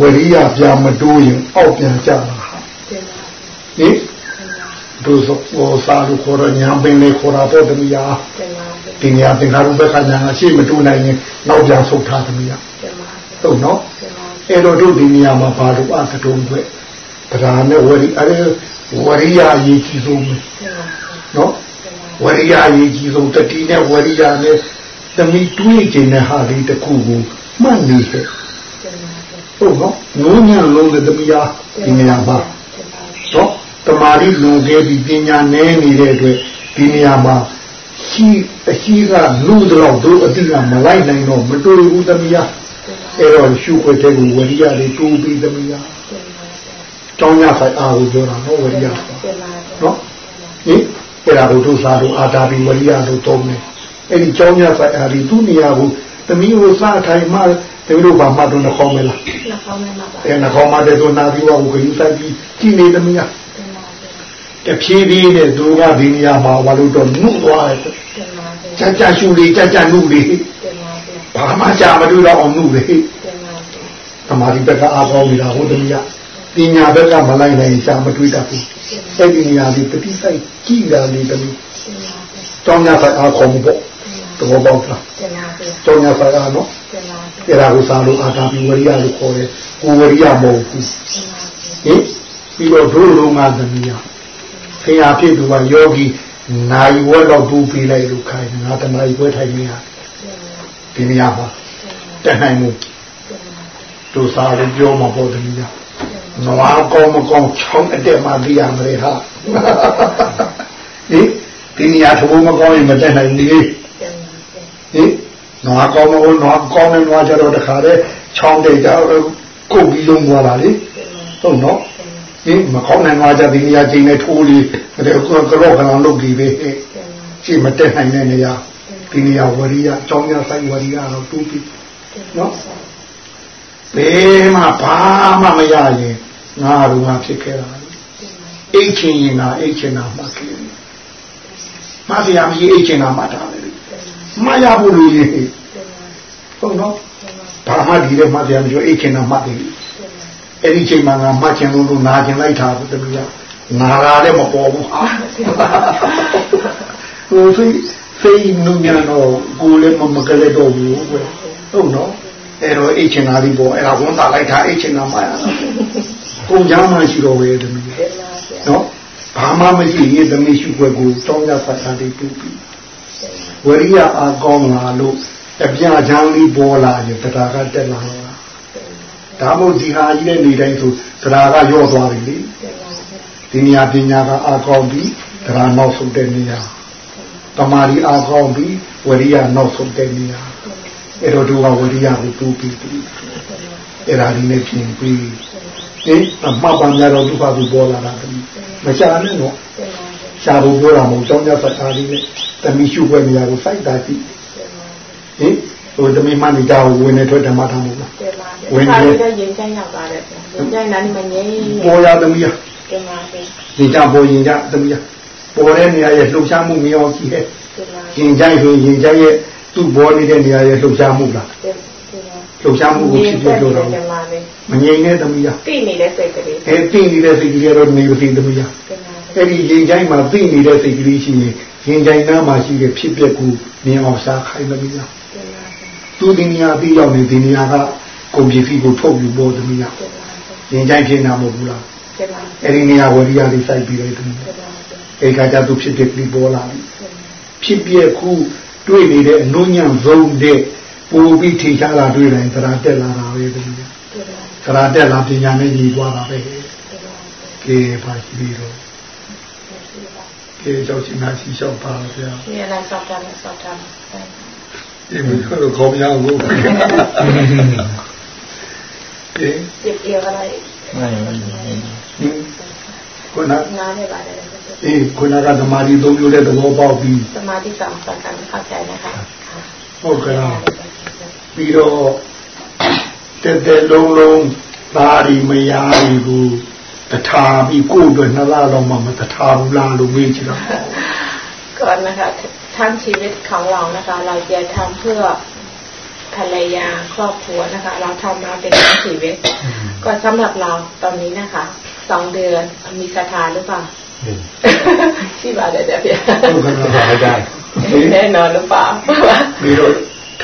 ဝရိယပြမတိုးရင်အောက်ပြန်ကြတာဟာဟင်တို့ဟိုစာလူခေါ်ရညာပင်လေးခေါ်တာတော့သမီးယာဒီနေရာသင်္ခါရုပ္ပခညာအရှိမတိုးနိုင်ရင်နောက်ပြန်ဆုတ်ထားသမီးယာဟုတ်နော်အဲ့တော့တို့ဒီနေရာမှာဘာလို့အကတုံးွယ် တရားနဲ့ဝရိအဲ့ဝရိယအရေးကြီးဆုံးပဲနော်ဝရိယအရေးကြီးဆုံးတတိနဲ့ဝရိယနဲ့သမီးတွေးခြင်းနဲ့ဟာလေးတစ်ခုကိုမှတ်နေတယ်ဟုတ်နော်ငိုးညံလုံးတဲ့သမီးအားဒီနေရာမှာတော့တမာရီလွန်ခဲ့ပြီးပညာနည်းနေတဲ့အတွက်ဒီနေရာမှာရှိအရှိကလူတော့တို့အတိကမလိုက်နိုင်တော့မတွေ့ဘူးသမီးအားအဲ့တော့ရှုခွက်တဲ့ကိုဝရိယလေးတိုးပြီးသမီးအား တောင်းရဆိုင်အားကိုပြောတာနော်ဝရိယနော်ဟင်အဲ့ဒါတို့တို့စားတို့အာတာပြီးဝရိယတို့သုံးတယ်အဲ့ဒီကျောင်းရဆိုင်အားဒီသူ့နေရာကိုသမီးကိုစားထိုင်မှတမီးတို့ဘာမှတော့နှခေါင်းမလားနှခေါင်းမပါဘူးအဲနှခေါင်းမတဲ့ဆိုနာပြီးတော့ကိုယူဆိုင်ပြီးကြည်နေသမီးကတဖြည်းဖြည်းနဲ့သူကဒီနေရာမှာဘာလို့တော့နှုတ်သွားတယ်ကြကြရှူလေးကြကြနှုတ်လေးဘာမှကြာမတွေ့တော့အောင်နှုတ်လေးသမာဓိဘက်ကအားကောင်းနေတာဟုတ်တယ်က ပညာဘက်ကမလိုက်နိုင်ရှာမတွေ့တတ်ဘူးအဲ့ဒီနေရာလေးတတိဆိုင်ကြည်တာလေးတမီးတောင်းရဆိုင်အားခေါ်မှုပေါ့သဘောပေါက်လားတောင်းရဆိုင်အားနော်အဲ့ဒါကိုစာလို့အာတာပိဝရိယလို့ခေါ်တယ်ကိုဝရိယမဟုတ်ဘူးဟင်ပြီးတော့ဒုလုံးငါသမီးရခရာဖြစ်သူကယောဂီနိုင်ဝက်တော့ပူပေးလိုက်လို့ခိုင်းငါတနာရီပွဲထိုင်နေရဒီနေရာမှာတက်နိုင်မှုတို့စာလို့ပြောမှာပေါ့သမီးရ နွားကောင်းမကောင်းချောင်းအတက်မှသိရမလဲဟာဟင်ဒီနေရာသဘောမကောင်းရင်မတက်နိုင်ဘူးဟင်နွားကောင်းမကောင်းနွားကောင်းတဲ့နွားကြတော့တခါတည်းချောင်းတိတ်ကြကုတ်ပြီးလုံးသွားတာလေဟုတ်နော်ဟင်မကောင်းတဲ့နွားကြဒီနေရာချိန်နဲ့ထိုးလေးတဲ့ကတော့ကလောကလောလုပ်ပြီးပဲကြည့်မတက်နိုင်တဲ့နေရာဒီနေရာဝရိယကြောင်းရဆိုင်ဝရိယတော့တူးပြီးနော်ဘယ်မှဘာမှမရရင် ငါတို့မှဖြစ်ခဲ့တာအိတ်ချင်းရင်ကအိတ်ချင်းတာမှခဲ့တယ်မဆရာမရှိအိတ်ချင်းတာမှတာပဲမရဘူးလို့ရေးဟုတ်နော်ဘာမှဒီတဲ့မှတရားမရှိအိတ်ချင်တာမှတ်တယ်အဲ့ဒီချိန်မှာငါမှတ်ချင်လို့လို့နာကျင်လိုက်တာတမီးကနာလာလည်းမပေါ်ဘူးဟာဟိုစိစိနုညံတော့ကိုလည်းမမကလေးတော့ဘူးဟုတ်နော်အဲ့တော့အိတ်ချင်တာဒီပေါ်အဲ့ဒါဝန်တာလိုက်တာအိတ်ချင်တာမှရတာ ကုန်ကြမ်းမှရှိတော့ဝေတမီးနော်ဘာမှမရှိရင်သမီးရှုွက်ကိုတောင်းရဖတ်တာလေးပြုပြီးဝရိယအားကောင်းလာလို့အပြချမ်းလေးပေါ်လာရင်တရားကတက်လာတာဒါမို့ဒီဟာကြီးတဲ့နေတိုင်းဆိုတရားကရော့သွားပြီလေဒီနေရာပညာကအားကောင်းပြီးတရားနောက်ဆုံးတဲ့နေရာတမာရီအားကောင်းပြီးဝရိယနောက်ဆုံးတဲ့နေရာအဲ့တော့သူကဝရိယကိုတူးပြီးပြီးအဲ့ဒါလေးနဲ့ပြင်ပြီး ဟင်အမှတ်ပါများတော့ဒုက္ခကိုပေါ်လာတာမချာနဲ့တော့ရှားဖို့ပြောတာမဟုတ်ကြောင်းကြဖတ်တာလေးနဲ့တမီရှုွက်နေရကိုစိုက်တာကြည့်ဟင်ဟိုတမီမဏိတာကိုဝင်နေထွက်ဓမ္မထားမို့လားဝင်နေတော့ရင်ကျန်းရောက်ပါတယ်ရင်ကျန်းနာနေမငြိမ်းပေါ်ရသမီးရတင်ပါပြီရင်ကျပေါ်ရင်ကျသမီးရပေါ်တဲ့နေရာရဲ့လှုပ်ရှားမှုမြင်အောင်ကြည့်ဟဲ့ရင်ကျဆိုရင်ကျရဲ့သူ့ပေါ်နေတဲ့နေရာရဲ့လှုပ်ရှားမှုလား လှုပ်ရှားမှုကိုဖြစ်ပြပြောတော့မငြိမ်တဲ့သမီးရသိနေတဲ့စိတ်ကလေးအဲသိနေတဲ့စိတ်ကလေးတော့နေမသိသမီးရအဲ့ဒီရင်ကျိုင်းမှာသိနေတဲ့စိတ်ကလေးရှိရင်ရင်ကြိုင်နားမှာရှိတဲ့ဖြစ်ပျက်ကိုမြင်အောင်ရှားခိုင်းသမီးလားသူဒီနေရာပြီးရောက်နေဒီနေရာကကုန်ပစ္စည်းကိုထုတ်ယူဖို့သမီးလားရင်ကြိုင်ဖြစ်နာမဟုတ်ဘူးလားအဲ့ဒီနေရာဝရိယလေးစိုက်ပြီးလိုက်သမီးအဲ့ခါကျသူဖြစ်ပျက်ပြီးပေါ်လာပြီဖြစ်ပျက်ခုတွေ့နေတဲ့အနုညံ့ဆုံးတဲ့ ပိုပြီးထိရှားလာတွေ့တိုင်းသရာတက်လာတာပဲတကယ်သရာတက်လာပညာနဲ့ညီသွားတာပဲကဲပါရှိပြီးတော့ကဲကြောက်ချင်တာရှိလျှောက်ပါဗျာဒီလိုက်ဆောက်တာနဲ့ဆောက်တာဒီမျိုးကတော့ခေါင်းများဘူးကဲဒီပြောရလိုက်ခုနနားနေပါတယ်အေးခုနကသမာဓိသုံးမျိုးတဲ့သဘောပေါက်ပြီးသမာဓိဆောင်စံခံခောက်ကြတယ်ခါဟုတ်ကဲ့ ပြီးတော့တက်တက်လုံးလုံးသားရီမယားရီကိုတထားပြီးကိုယ့်အတွက်နှစ်လလောက်မှမတထားဘူးလားလို့မေးကြည့်တော့ ก่อนนะคะทั้งชีวิตของเรานะคะ เราจะทำเพื่อภรรยาครอบครัวนะคะ เราทำมาเป็นทั้งชีวิต ก็สำหรับเราตอนนี้นะคะสองเดือนมีศรัทธาหรือเปล่า ที่บาดเดี๋ยวเพีย ဟုတ်ကဲ့ จะไม่ได้ แน่นอนหรือเปล่า ပြီးတော့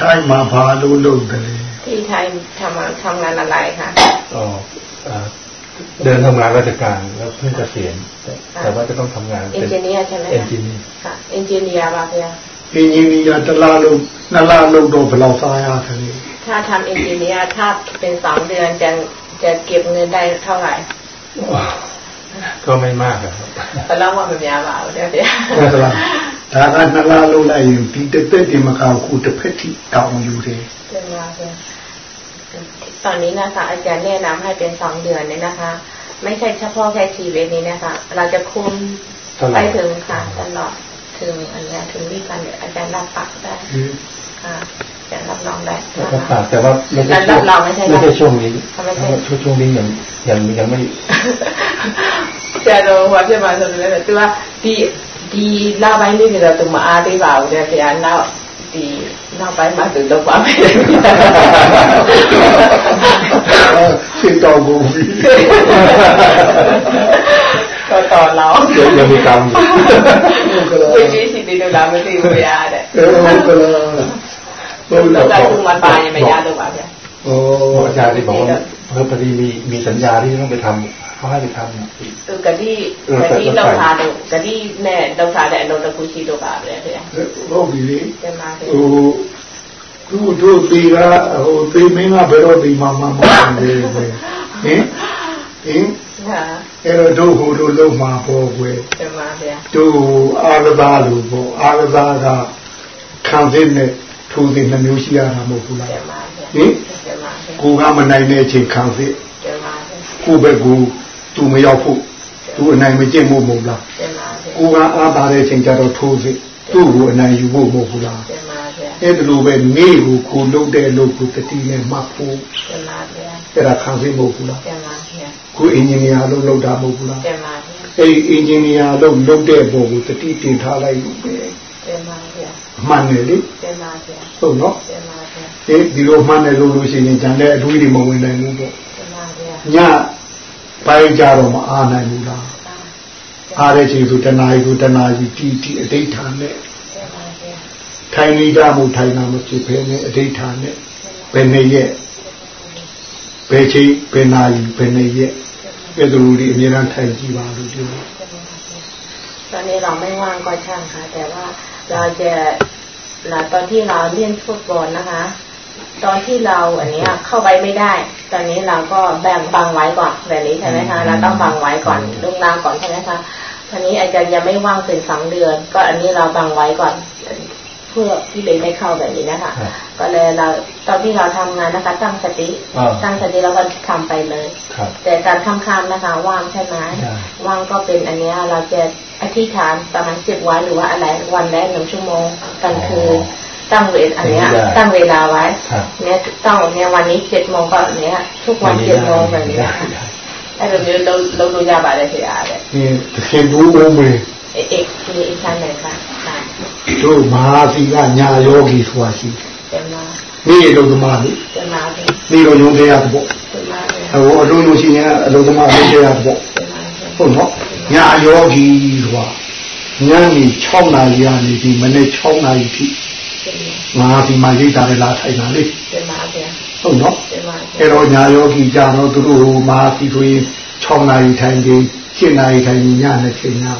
ค่ายมาพาดูดูนทะเลที่ไทยทำทำงานอะไรคะอ๋อเดินทำงานราชการแล้วเพิ่งเกษียณแต่ว่าจะต้องทำงานเอนจิเนียร์ใช่ไหมเอนจิเนียร์ค่ะเอนจิเนียร์บาเพียเอนจิเนียร์จะลาลงนาลาลงโดนเราซ้ายอาทะเลถ้าทำเอนจิเนียร์ถ้าเป็นสองเดือนจะจะเก็บเงินได้เท่าไหร่ ก็ไม่มากครับแเราไม่มีอาบ่าวเดี๋ยวเดี๋ยวถ้าการนั่งเล่าลู่ได้อยู่ปีเต้เดียมาข่าวคูจะเพชรที่เต่าอยู่เลยตอนนี้นะคะอาจารย์แนะนำให้เป็นสองเดือนเนี่ยนะคะ ไม่ใช่เฉพาะแค่ชีเวินี้นะคะ เราจะคุมไปถึงค่ะตลอดถึงอันนี้ถึงวิการอาจารย์รับปากได้ค่ะ จะรับรองได้ก็าแต่ว่าไม่ใช่รับรองไม่ใช่ไม่ใช่ช่วงนี้ช่วงนี้ยังยังยังไม่じゃあ、あの、ワジェマンさんの中では、で、で、ラバイネビだと、まあ、では、で、で、あんな、で、ラバイマスの場面。ชื่อเกาบูก็ต่อเรายังมีกรรมอยู่ไม่ใช่สิ่งที่เราไม่ได้อยู่ไม่ได้เออก็เลย တ်ကဲ့ ဝိကြီးရှိသေးလို့လားမသိဘူးဗျာတဲ့ ဟုတ်ကဲ့ ဟုတ်တော့သူမှပါရင်မရတော့ပါဗျာ โอ้ อาจารย์ที่บอกว่าเออพอดีมีมีสัญญาที่ต้องไปทำเขาให้ไปทำอีก သူဂတိဂတိလောက်ထားတော့ဂတိနဲ့လောက်ထားတဲ့အလုပ်တစ်ခုရှိတော့ပါဗျာဗျာ ဟုတ်ပြီလေ ကျန်ပါဗျာ ဟိုသူတို့ဒီကဟိုသေမင်းကဘယ်တော့ဒီမှာမမဟုတ်ဘူးဟင်ဟင် ဟာ အဲ့တော့တို့ဟိုတို့လုံးမှာပေါ့ကွယ် ကျန်ပါဗျာ တို့အာရသာလို့ပေါ့အာရသာကခံစစ်နဲ့ ထိုးစစ်နှမျိုးရှိရတာမဟုတ်ဘူးလားကျန်ပါဗျာဟင်ကျန်ပါဗျာကိုကမနိုင်တဲ့အချိန်ခံစစ်ကျန်ပါဗျာကိုဘက်ကိုသူမရောက်ဖို့သူအနိုင်မကျင့်ဖို့မဟုတ်လားကျန်ပါဗျာကိုကအားပါတဲ့အချိန်ကျတော့ထိုးစစ်သူ့ကိုအနိုင်ယူဖို့မဟုတ်ဘူးလားကျန်ပါဗျာအဲ့ဒါလိုပဲနေကိုကိုလုံးတဲ့လို့ကိုတတိနဲ့မှတ်ဖို့ကျန်ပါဗျာအဲ့ဒါခံစစ်မဟုတ်ဘူးလားကျန်ပါဗျာကိုအင်ဂျင်နီယာလုံးလုံးတာမဟုတ်ဘူးလားကျန်ပါဗျာအဲ့ဒီအင်ဂျင်နီယာလုံးလုံးတဲ့ပုံကိုတတိတင်ထားလိုက်လို့ပဲ ကျန်ပါဗျာ မှန်တယ်လေ ကျန်ပါဗျာ ဟုတ်နော် ကျန်ပါဗျာ အေးဒီလိုမှန်တယ်လို့လို့ရှိရင်ဂျန်တဲ့အတွေးတွေမဝင်နိုင်ဘူးပေါ့ ကျန်ပါဗျာ ညပိုင်းကြတော့မအားနိုင်ဘူးလားအားတဲ့ချိန်ဆိုတနာရီဆိုတနာရီတီတီအဋိဌာန်နဲ့ ကျန်ပါဗျာ ထိုင်နေကြမှုထိုင်တာမဖြစ်ဘဲနဲ့အဋိဌာန်နဲ့ဘယ်နေရက်ဘယ်ချိန်ဘယ်နာရီဘယ်နေရက်အဲ့ဒါလိုဒီအများအားထိုင်ကြည့်ပါလို့ပြောတယ် ตอนนี้เราไม่ว่างก็ช่างค่ะ แต่ว่า เราจะเราตอนที่เราเล่นฟุตบอลนะคะ ตอนที่เราอันเนี้ยเข้าไปไม่ได้ ตอนนี้เราก็แบ่งบังไว้ก่อนแบบนี้ใช่ไหมคะเราต้องบังไว้ก่อนลงน้ำก่อนใช่ไหมคะทีนี้อาจารย์ยังไม่ว่างเป็นสองเดือน ก็อันนี้เราบังไว้ก่อน เพื่อที่เป็นไม่เข้าแบบนี้นะคะ ก็เลยเราตอนที่เราทำงานนะคะ ตั้งสติ ตั้งสติแล้วก็ทำไปเลย แต่การค้ำคามนะคะ ว่างใช่ไหมว่างก็เป็นอันนี้เราจะอธิษฐานประมาณสิบวันหรือว่าอะไรวันแรกหนึ่งชั่วโมงกลางคืนตั้งเวลอันนี้ตั้งเวลาไว้ เนี้ยตั้งเนี้ยวันนี้เจ็ดโมงก็เนี้ย ทุกวันเจ็ดโมงแบบนี้แต่แบนี้เราเราดูยาบาดได้เสียอะไรนี่เขียนรู้องค์เลยเอกมีอีกชั้นไหนคะ တို့မဟာစီကညာယောဂီဆိုတာရှိတယ်မိရေလုံးသမားလေမိတော်ညုံတရားပေါ့ဟိုအလုံးလို့ရှိရင်အလုံးသမားလေးတရားပေါ့ဟုတ်နော်ညာယောဂီဆိုတာညနေ6နာရီကနေဒီမနေ့6နာရီထိမဟာစီမှာရိတ်တာလေလားထိုင်တာလေဟုတ်နော်အဲ့တော့ညာယောဂီကြတော့သူတို့မဟာစီဆိုရင်6နာရီထိုင်ခြင်း7နာရီထိုင်ခြင်းညနေချိန်ညာ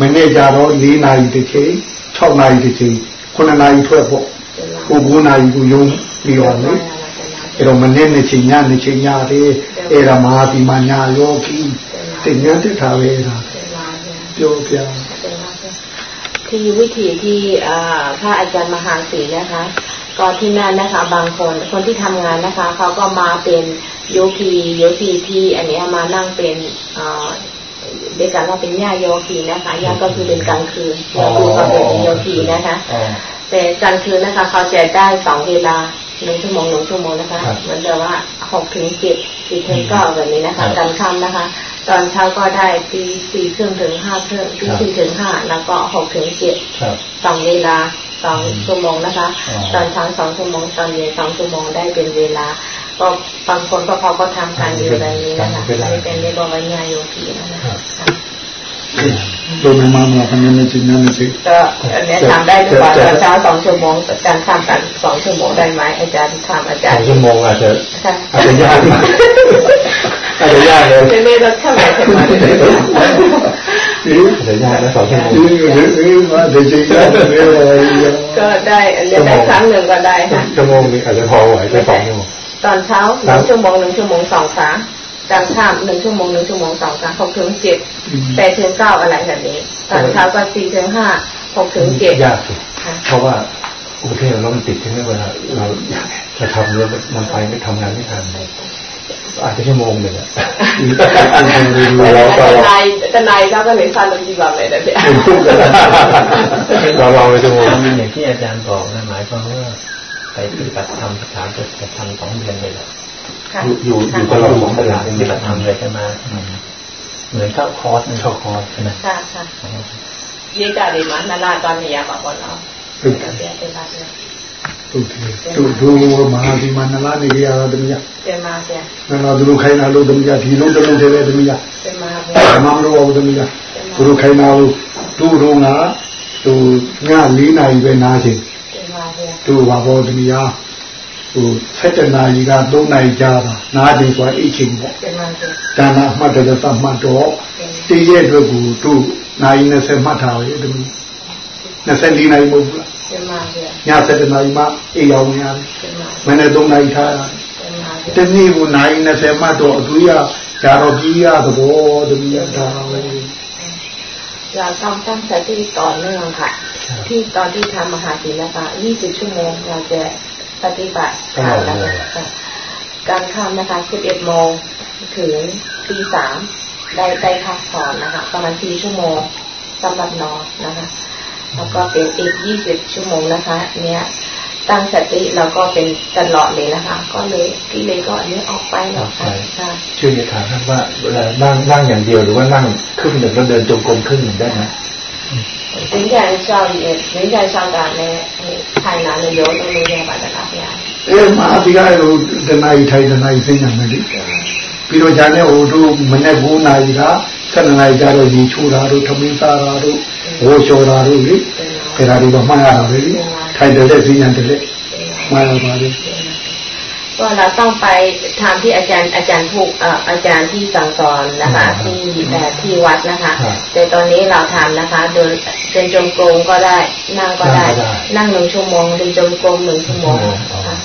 မနေ့ကြတော့4နာရီတစ်ချိန်6နာရီတစ်ချိန်9နာရီထွက်ပေါ့ เต็มมา ဟို9နာရီကိုယုံပြီးတော့လေ เต็มมา အ အဲ့တော့မနေ့နှစ်ချိန်ညနှစ်ချိန်ညတယ်အဲ့ဒါမဟာဒီမညာယောဂီတင်ညာတက်တာပဲဒါပြောပြ ที่วิธีที่พระอาจารย์มหาศรีนะคะก็ที่นั่นนะคะ บางคนคนที่ทำงานนะคะเขาก็มาเป็นโยคีโยคีที่อันนี้มานั่งเป็น เรียกกันว่าเป็นญาโยคีนะคะญาก็คือเป็นกลางคืนโยคีก็เป็นโยคีนะคะแต่กลางคืนนะคะ เขาจะได้สองเวลาหนึ่งชั่วโมงหนึ่งชั่วโมงนะคะเหมือนแบบว่าหกถึงเจ็ดสี่ถึงเก้าแบบนี้นะคะกลางค่ำนะคะ ตอนเช้าก็ได้ตีสี่ครึ่งถึงห้าครึ่งตีสี่ถึงห้าแล้วก็หกถึงเจ็ดสองเวลาสองชั่วโมงนะคะ ตอนเช้าสองชั่วโมงตอนเย็นสองชั่วโมงได้เป็นเวลา ก็บางคนก็เขาก็ทำการอยู่แบบนี้นะคะไม่เป็นเรียกว่าวิญญาโยคีนะคะโดยมามาทำงานในจริงนั่นสิก็อันนี้ทำได้ทุกวันตอนเช้าสองชั่วโมงอาจารย์ทำกันสองชั่วโมงได้ไหมอาจารย์ทำอาจารย์ชั่วโมงอาจจะอาจจะยากอาจจะยากเลยไม่ไม่ต้องเท่าไหร่เท่าไหร่อาจจะยากนะสองชั่วโมงนี่มาเดี๋ยวจริงๆเลยก็ได้อันนี้ได้ครั้งหนึ่งก็ได้ค่ะชั่วโมงนี้อาจจะพอไหวแค่สองชั่วโมง ตอนเช้าหนึ่งชั่วโมงหนึ่งชั่วโมงสองครั้งกลางค่ำหนึ่งชั่วโมงหนึ่งชั่วโมงสองครั้งหกถึงเจ็ดแปดถึงเก้าอะไรแบบนี้ตอนเช้าก็สี่ถึงห้าหกถึงเจ็ดยากสิเพราะว่ากรุงเทพเรามันติดใช่ไหมเวลาเราจะทำเรื่องมันไปไม่ทำงานไม่ทันอาจจะชั่วโมงหนึ่งอะเราก็ทนายทนายเราก็เลยฟังดีกว่าเลยนะเนี่ยเราลองไปชั่วโมงอย่างที่อาจารย์บอกนะหมายความว่า ไปปฏิบัติธรรมสานปฏิบัติธรรมสองเดือนเลยแหละอยู่อยู่ตลอดสองเดือนปฏิบัติธรรมเลยใช่ไหมเหมือนเข้าคอร์สเข้าคอร์สใช่ไหมใช่ะค่ะยี่จ่ารีมันนาราตอนนี้ยาบอกว่าเราเป็นการเสียเป็นการเสีย तो महाभिमान नला มาสีนาราดูใครนารู खाई ना लो दमिया थी लो दलो देवे दमिया तमाम लो आओ दमिया दुरु खाई ना लो तू रोंगा तो यहाँ ली ना ही वे ना चाहिए တို့ပါဘောဒီနေ့အားဟို7နာရီက3နာရီကြာတာနားတယ်ဆိုအိတ်ချိန်ပေါ့ဒါနာမှတ်တယ်သတ်မှတ်တော့တည့်ရဲ့အတွက်ကိုတို့နာရီ20မှတ်ထားရဲ့ဒီလို24နာရီမဟုတ်ဘူးလားည7နာရီမှအိမ်အောင်ရတယ်မနေ့3နာရီထားတာတနေ့ကိုနာရီ20မှတ်တော့အသွေးရဒါတော့ကြီးရသဘောတမီးရဒါပဲ เราต้องตั้งสติต่อเนื่องค่ะ ที่ตอนที่ทำมหาศีลนะคะ20 ชั่วโมง เราจะปฏิบัติค่ะแล้วก็การทำนะคะ 11 โมงถึงตีสามได้ได้พักผ่อนนะคะ ประมาณ4ชั่วโมงสำหรับนอนนะคะ แล้วก็เป็นอีก 20 ชั่วโมงนะคะ เนี้ย ตั้งสติเราก็เป็นตลอดเลยนะคะ ก็เลยกิเลสก็อันนี้ออกไปหรอกค่ะค่ะ ช่วยจะถามท่านว่าเวลานั่งนั่งอย่างเดียวหรือว่านั่งครึ่งหนึ่งแล้วเดินจงกรมครึ่งหนึ่งได้ไหม 人家教育，人家上岗呢，太难了，有都没办法的啦，呀。 အဲမဟာဒီကဲလို့တနိုင်ထိုင်တနိုင်သိညာမယ်လေပြီးတော့ဂျာနဲ့ဟိုတို့မနေ့9နာရီက7နာရီကျတော့ဒီချိုးတာတို့ထမင်းစားတာတို့ဝိုးချော်တာတို့လေအဲ ဒါတွေကမှတ်ရတာပဲလေထိုင်တယ်လက်သိညာတယ်လက်မှတ်ရပါလေ ก็เราต้องไปทำที่อาจารย์อาจารย์ผู้เอ่ออาจารย์ที่สั่งสอนนะคะ ที่เอ่อที่วัดนะคะ แต่ตอนนี้เราทำนะคะเดินเดินจงกรมก็ได้ นั่งก็ได้ นั่งหนึ่งชั่วโมงเดินจงกรมหนึ่งชั่วโมงค่ะ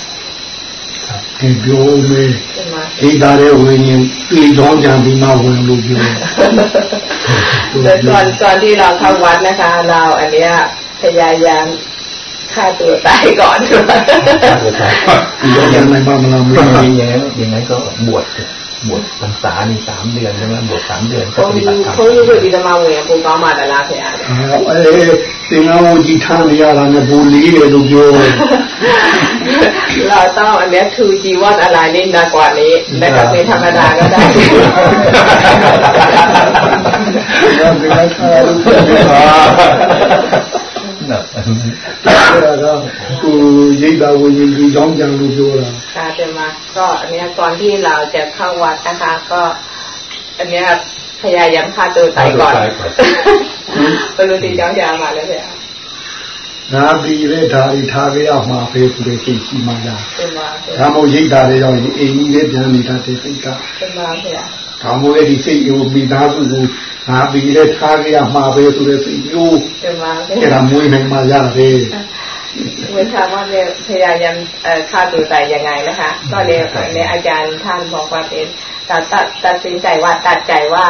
ဒီပြောမေး ใช่ไหม ဒီသားတဲ့ဝิญဉ်ပြည်တော်ကြံပြီးမှဝင်လို့ပြော แต่ก่อนก่อนที่เราเข้าวัดนะคะ เราอันเนี้ย พยายามฆ่าตัวตายก่อน ဒီတော့ยังไม่มาမလားမ ก็ င်း มีอย่างนั้นอย่างนั้นก็บวชบวชพรรษานี่สามเดือนใช่ไหมบวชสามเดือนก็ ဘုန်း ปฏิ ကြီး บัติธรรม ဘုန်းကြီးတို့ဒီမှာဝင်ပူကောင်းပါလားခင်ဗျာ အဲသင်္ကန်းဝကြီးထားနေရတာနဲ့ဘူလီးတယ်လို့ပြော เราต้องอันเนี้ยทูจีวอนอะไรนี่หนักกว่านี้แต่ก็เป็นธรรมดาก็ได้ ဒါကလည်းခါလို့ပြောတာ แบบ အဲ့ဒါကကိုရိတ်တာဝิญဉ်ပြည်တော်ကြံလို့ပြောတာ ค่ะจะมาก็อันเนี้ยก่อนที่เราจะเข้าวัดนะคะ ก็ อันเนี้ยพยายามฆ่าตัวตายก่อนปรุติย้อนยามาแล้วเนี่ย ငါပြီးတဲ့ဓာရီထားကြရမှာပဲဆိုတဲ့စိတ်ရှိမှလား จะมา ဒါမို့ရိတ်တာတွေရောက်ရင်အိမ်ကြီးလေးပြန်နေတာတဲ့စိတ်က จะมาเนี่ย ဒါမို့အဲ့ဒီစိတ်ကိုမိသားစုကို Nabire Jagia Madre Turesiyu era muy desmayable. เหมือนถามว่าเนี่ยพยายามฆ่าตัวตายยังไงนะคะ ก็เลยในอาจารย์ท่านบอกว่าเป็นตัดตัดสินใจว่าตัดใจว่า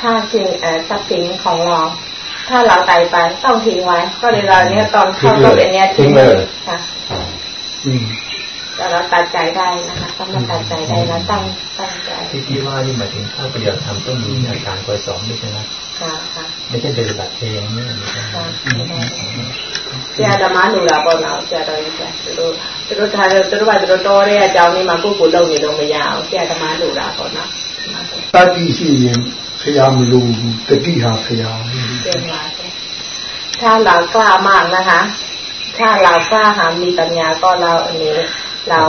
ถ้าทิ้งทรัพย์สินของเราถ้าเราตายไปต้องทิ้งไว้ ก็เลยเราเนี่ยตอนเข้าก็เป็นเนี่ยทิ้งเลยค่ะ แต่เราตัดใจได้นะคะต้องมาตัดใจได้แล้วตั้งตั้งใจ ที่ที่ว่านี่หมายถึงถ้าปฏิบัติธรรมต้องมีอาจารย์คอยสอนด้วยใช่ไหม ค่ะค่ะ ไม่ใช่ปฏิบัติเองเนี่ยไม่ใช่ ค่ะဆရာဓမ္မလူလာပေါ့နော်ဆရာတော်ကြီးကသူတို့သူတို့ဒါသူတို့ကသူတို့တော်တဲ့အကြောင်းလေးမှာကိုယ့်ကိုယ်လုပ်နေလို့မရအောင်ဆရာဓမ္မလူလာပေါ့နော် တတိရှိရင်ဖရာမလို့ဘူးတတိဟာဖရာ เป็นมาถ้าเรากล้ามากนะคะ ถ้าเรากล้าหามีปัญญาก็เราอันนี้ เรา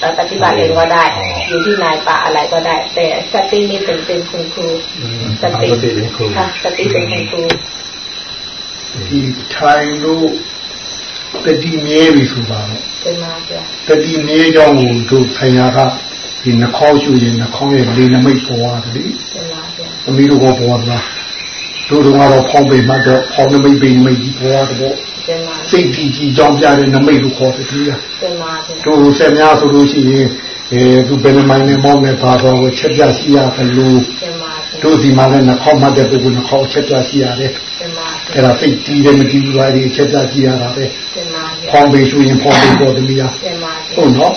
เราปฏิบัติเองก็ได้ อยู่ที่นายป่าอะไรก็ได้ แต่สตินี่เป็นเป็นคุณครูสติ สติเป็นครู ค่ะสติเป็นคุณครู ဒီထိုင်လို့တတိမြဲပြီဆိုပါတော့ เป็นมาเสีย တတိမြဲကြောင်းကိုတို့ခန္ဓာကဒီနှာခေါင်းရှူရင်နှာခေါင်းရဲ့လေနမိတ်ပေါ်ရတယ် เป็นมาเสีย သမီးတို့ကပေါ်လာတို့တို့ကတော့ဖောင်းပိမှတ်တော့ဖောင်းနမိတ်ပိနမိတ်ကြီးပေါ်ရတ တင်ပါစိတ်ကြည်ကြည်ကြောင်းပြတဲ့နမိတ်ကိုခေါ်တယ်ဒီကတင်ပါတို့ဆက်များဆိုလို့ရှိရင်အဲသူဘယ်နှမိုင်းနဲ့မောင်းနဲ့ပါတော့ကိုချက်ပြစီရကလို့တင်ပါတို့ဒီမှာလည်းနှခေါက်မှတ်တဲ့ပုဂ္ဂိုလ်နှခေါက်ချက်ပြစီရတယ်တင်ပါအဲ့ဒါစိတ်ကြည်တယ်မကြည်ဘူးလားဒီချက်ပြစီရတာပဲတင်ပါဖောင်းပေးရှုရင်ဖောင်းပေးပေါ်သမီးရတင်ပါဟုတ်နော်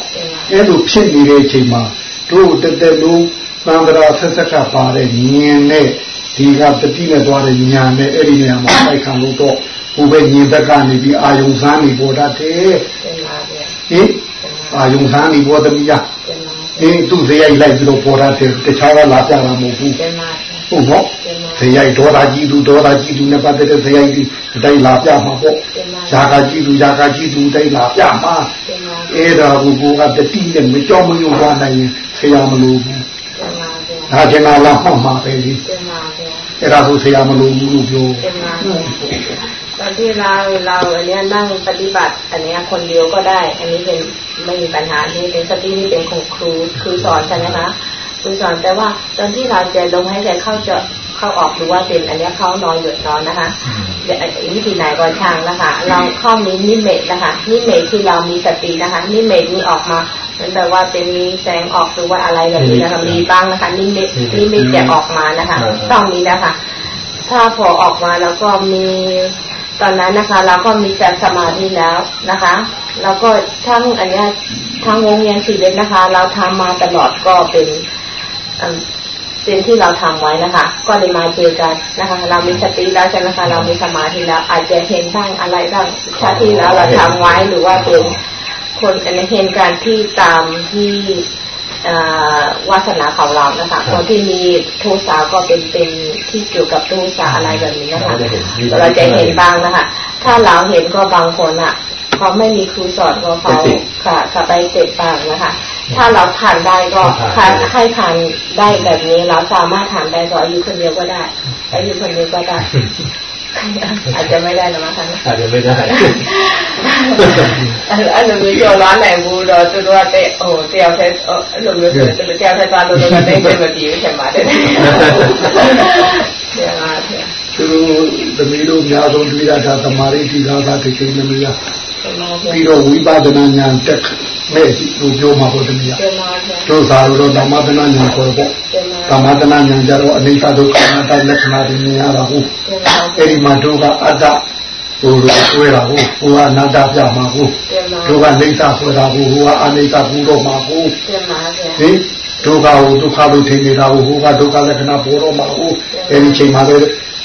အဲ့လိုဖြစ်နေတဲ့အချိန်မှာတို့တက်တက်လို့သံဃာဆက်ဆက်ကပါတဲ့ဉာဏ်နဲ့ဒီကတတိနဲ့သွားတဲ့ဉာဏ်နဲ့အဲ့ဒီနေရာမှာစိုက်ခံလို့တော့ိုဘက်ရင်ဘက်ကနေပြီးအာယုံစမ်းနေပေါ်တတ်တယ်ဟင်အာယုံစမ်းနေပေါ်သမီးရဟင်သူ့ဇေယိုက်လိုက်ပြီးတော့ပေါ်တတ်တယ်တခြားကလာပြတာမဟုတ်ဘူးဟုတ်ပေါ့ဇေယိုက်ဒေါသကြီးသူဒေါသကြီးသူနဲ့ပတ်သက်တဲ့ဇေယိုက်ဒီတိုင်းလာပြမှာပေါ့ဇာကကြီးသူဇာကကြီးသူတိုင်းလာပြမှာအဲ့ဒါကိုကိုကတတိနဲ့မကြောက်မရွံ့ပါနိုင်ရင်ဆရာမလို့ဘူးဒါကျင်လာလာမှမှာပဲလေအဲ့ဒါကိုဆရာမလို့ဘူးလို့ပြော ตอนที่เราเราอันเนี้ยนั่งปฏิบัติ อันเนี้ยคนเดียวก็ได้ อันนี้เป็นไม่มีปัญหาที่เป็นสตินี่เป็นของครูครูสอนใช่ไหมคะครูสอนแต่ว่าตอนที่เราจะลงให้ใจเข้าจะเข้าออกหรือว่าเป็นอันเนี้ยเข้านอนหยุดนอนนะคะวิธีไหนก็ช่างนะคะ เราเข้ามีนิเมตนะคะนิเมตที่เรามีสตินะคะนิเมตนี้ออกมาเหมือนแบบว่าเป็นมีแสงออกหรือว่าอะไรแบบนี้นะคะมีบ้างนะคะนิเมตนิเมตจะออกมานะคะ ต้องมีนะคะ ถ้าพอออกมาแล้วก็มี ตอนนั้นนะคะ เราก็มีแต่สมาธิแล้วนะคะแล้วก็ทั้งอันนี้ทั้งวงเวียนชีวิตนะคะ เราทำมาตลอดก็เป็นเอิ่มเป็นที่เราทำไว้นะคะ ก็เลยมาเจอกันนะคะ เรามีสติแล้วใช่ไหมคะเรามีสมาธิแล้วอาจจะเห็นบ้างอะไรบ้างชาติที่แล้วเราทำไว้หรือว่าเป็นคนอันนี้เห็นการที่ตามที่ วาสนาของเรานะคะคนที่มีโทสะก็เป็นเป็นที่เกี่ยวกับโทสะอะไรแบบนี้นะคะเราจะเห็นบ้างนะคะถ้าเราเห็นก็บางคนอะเขาไม่มีครูสอนก็เขาค่ะกับไปเจ็บบ้างนะคะ ถ้าเราทานได้ก็ทานให้ทานได้แบบนี้เราสามารถทานได้ก็อายุคนเดียวก็ได้อายุคนเดียวก็ได้ อาจจะไม่ได้นะมั้งคะ อาจจะไม่ได้ အဲ့လိုမျိုးကြော်လွားနိုင်ဘူးတော့သူတို့ကတဲ့ဟိုတယောက်တည်းအဲ့လိုမျိုးဆိုသူတို့တယောက်တည်းသွားလို့တော့တိတ်တိတ်မပြေဘူးချက်ပါတယ်။ပြန်လာတယ် သူတို့သမီးတို့အများဆုံးတွေ့ရတာသမာဓိတိကာသတိကိသမီးရ ။ပြန်လာတယ် ပြီးတော့ဝိပဿနာဉာဏ်တက် မဲ့လို့ပြောမှာပေါ့သမီးရပြန်လာတယ်တို့သာလို့ဓမ္မသနာဉာဏ်ခေါ်ပေါ့ပြန်လာဓမ္မသနာဉာဏ်ကြတော့အနိစ္စဒုက္ခအနတ္တလက္ခဏာတွေမြင်ရတာဟုတ်ပြန်လာတယ်အဲ့ဒီမှာတို့ကအတ္တဟိုလိုဆွဲတာဟုတ်ဟိုကအနတ္တပြမှာဟုတ်ပြန်လာတို့ကနေသဆွဲတာဟုတ်ဟိုကအနိစ္စပူတော့မှာဟုတ်ပြန်လာတယ်ဟင်ဒုက္ခကိုဒုက္ခလို့ထင်နေတာကိုဟိုကဒုက္ခလက္ခဏာပေါ်တော့မှာဟုတ်အဲဒီချိန်မှာပဲ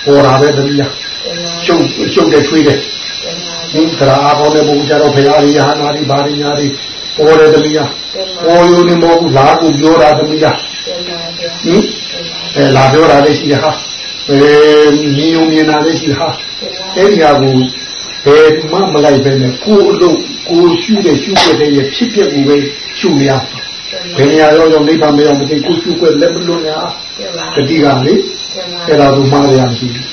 ပေါ်တာပဲသမီးရပြန်လာကျုပ်ကျုပ်တဲ့ထွေးတယ်ပြန်လာဟင်သရာအားပေါ်တဲ့ဘုရားတော်ဖရာကြီးယဟနာကြီးဘာရီညာကြီး ပေါ်တယ်သမီးရပြန်လာပေါ်ယူနေမဟုတ်ဘူးလာကိုပြောတာသမီးရပြန်လာတယ်ဟင်အဲလာပြောတာလည်းရှိတယ်ဟာအဲမြင်ုံမြင်တာလည်းရှိတယ်ဟာအဲဒီဟာကိုဘယ်မှမလိုက်ပဲနဲ့ကိုယ်အလုပ်ကိုယ်ရှုတဲ့ရှုတဲ့ရဲ့ဖြစ်ပျက်ကိုပဲရှုနေရဘယ်နေရာရောက်ရောက်နိဗ္ဗာန်မရောက်မသိကိုယ်ရှုွက်လက်မလွတ်ရပြန်လာတတိကလေပြန်လာအဲ့ဒါကိုမှားရမရှိဘူး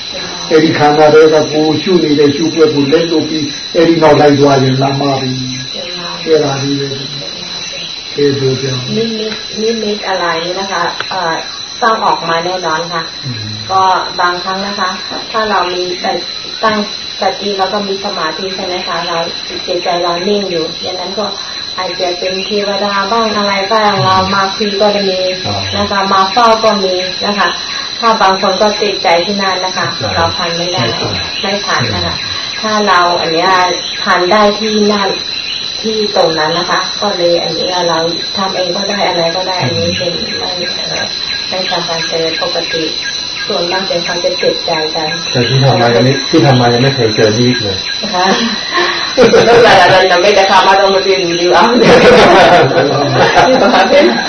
အဲ့ဒီခန္ဓာတွေကကိုရှုနေတဲ့ရှုွက်ကိုလက်လို့ပြီးအဲ့ဒီနောက်လိုက်သွားရင်လာမှာပြီ เวลานี้เลยคือดูเดียนิมิตนิมิตอะไรนะคะเอ่อต้องออกมาแน่นอนค่ะ ก็บางครั้งนะคะ ถ้าเรามีแต่ตั้งสติแล้วก็มีสมาธิใช่ไหมคะเราจิตใจเรานิ่งอยู่ดังนั้นก็อาจจะเป็นเทวดาบ้างอะไรบ้างเรามาคุยก็มีนะคะมาเฝ้าก็มีนะคะ ถ้าบางคนก็ติดใจที่นั่นนะคะ เราผ่านไม่ได้ไม่ผ่านนะคะถ้าเราอันนี้ผ่านได้ที่นั่น ที่ตรงนั้นนะคะ ก็เลยอันนี้เราทำเองก็ได้อะไรก็ได้ อันนี้เป็นไม่ไม่ทำการเจอปกติ ส่วนมากเดี๋วเขาจะเจ็บใจกันแต่ที่ทำมายังไม่ที่ทำมายังไม่เคยเจอนี่เลยนะคะตั้งแต่อะไรนะไม่จะขทำมาต้องมาดูดีว่า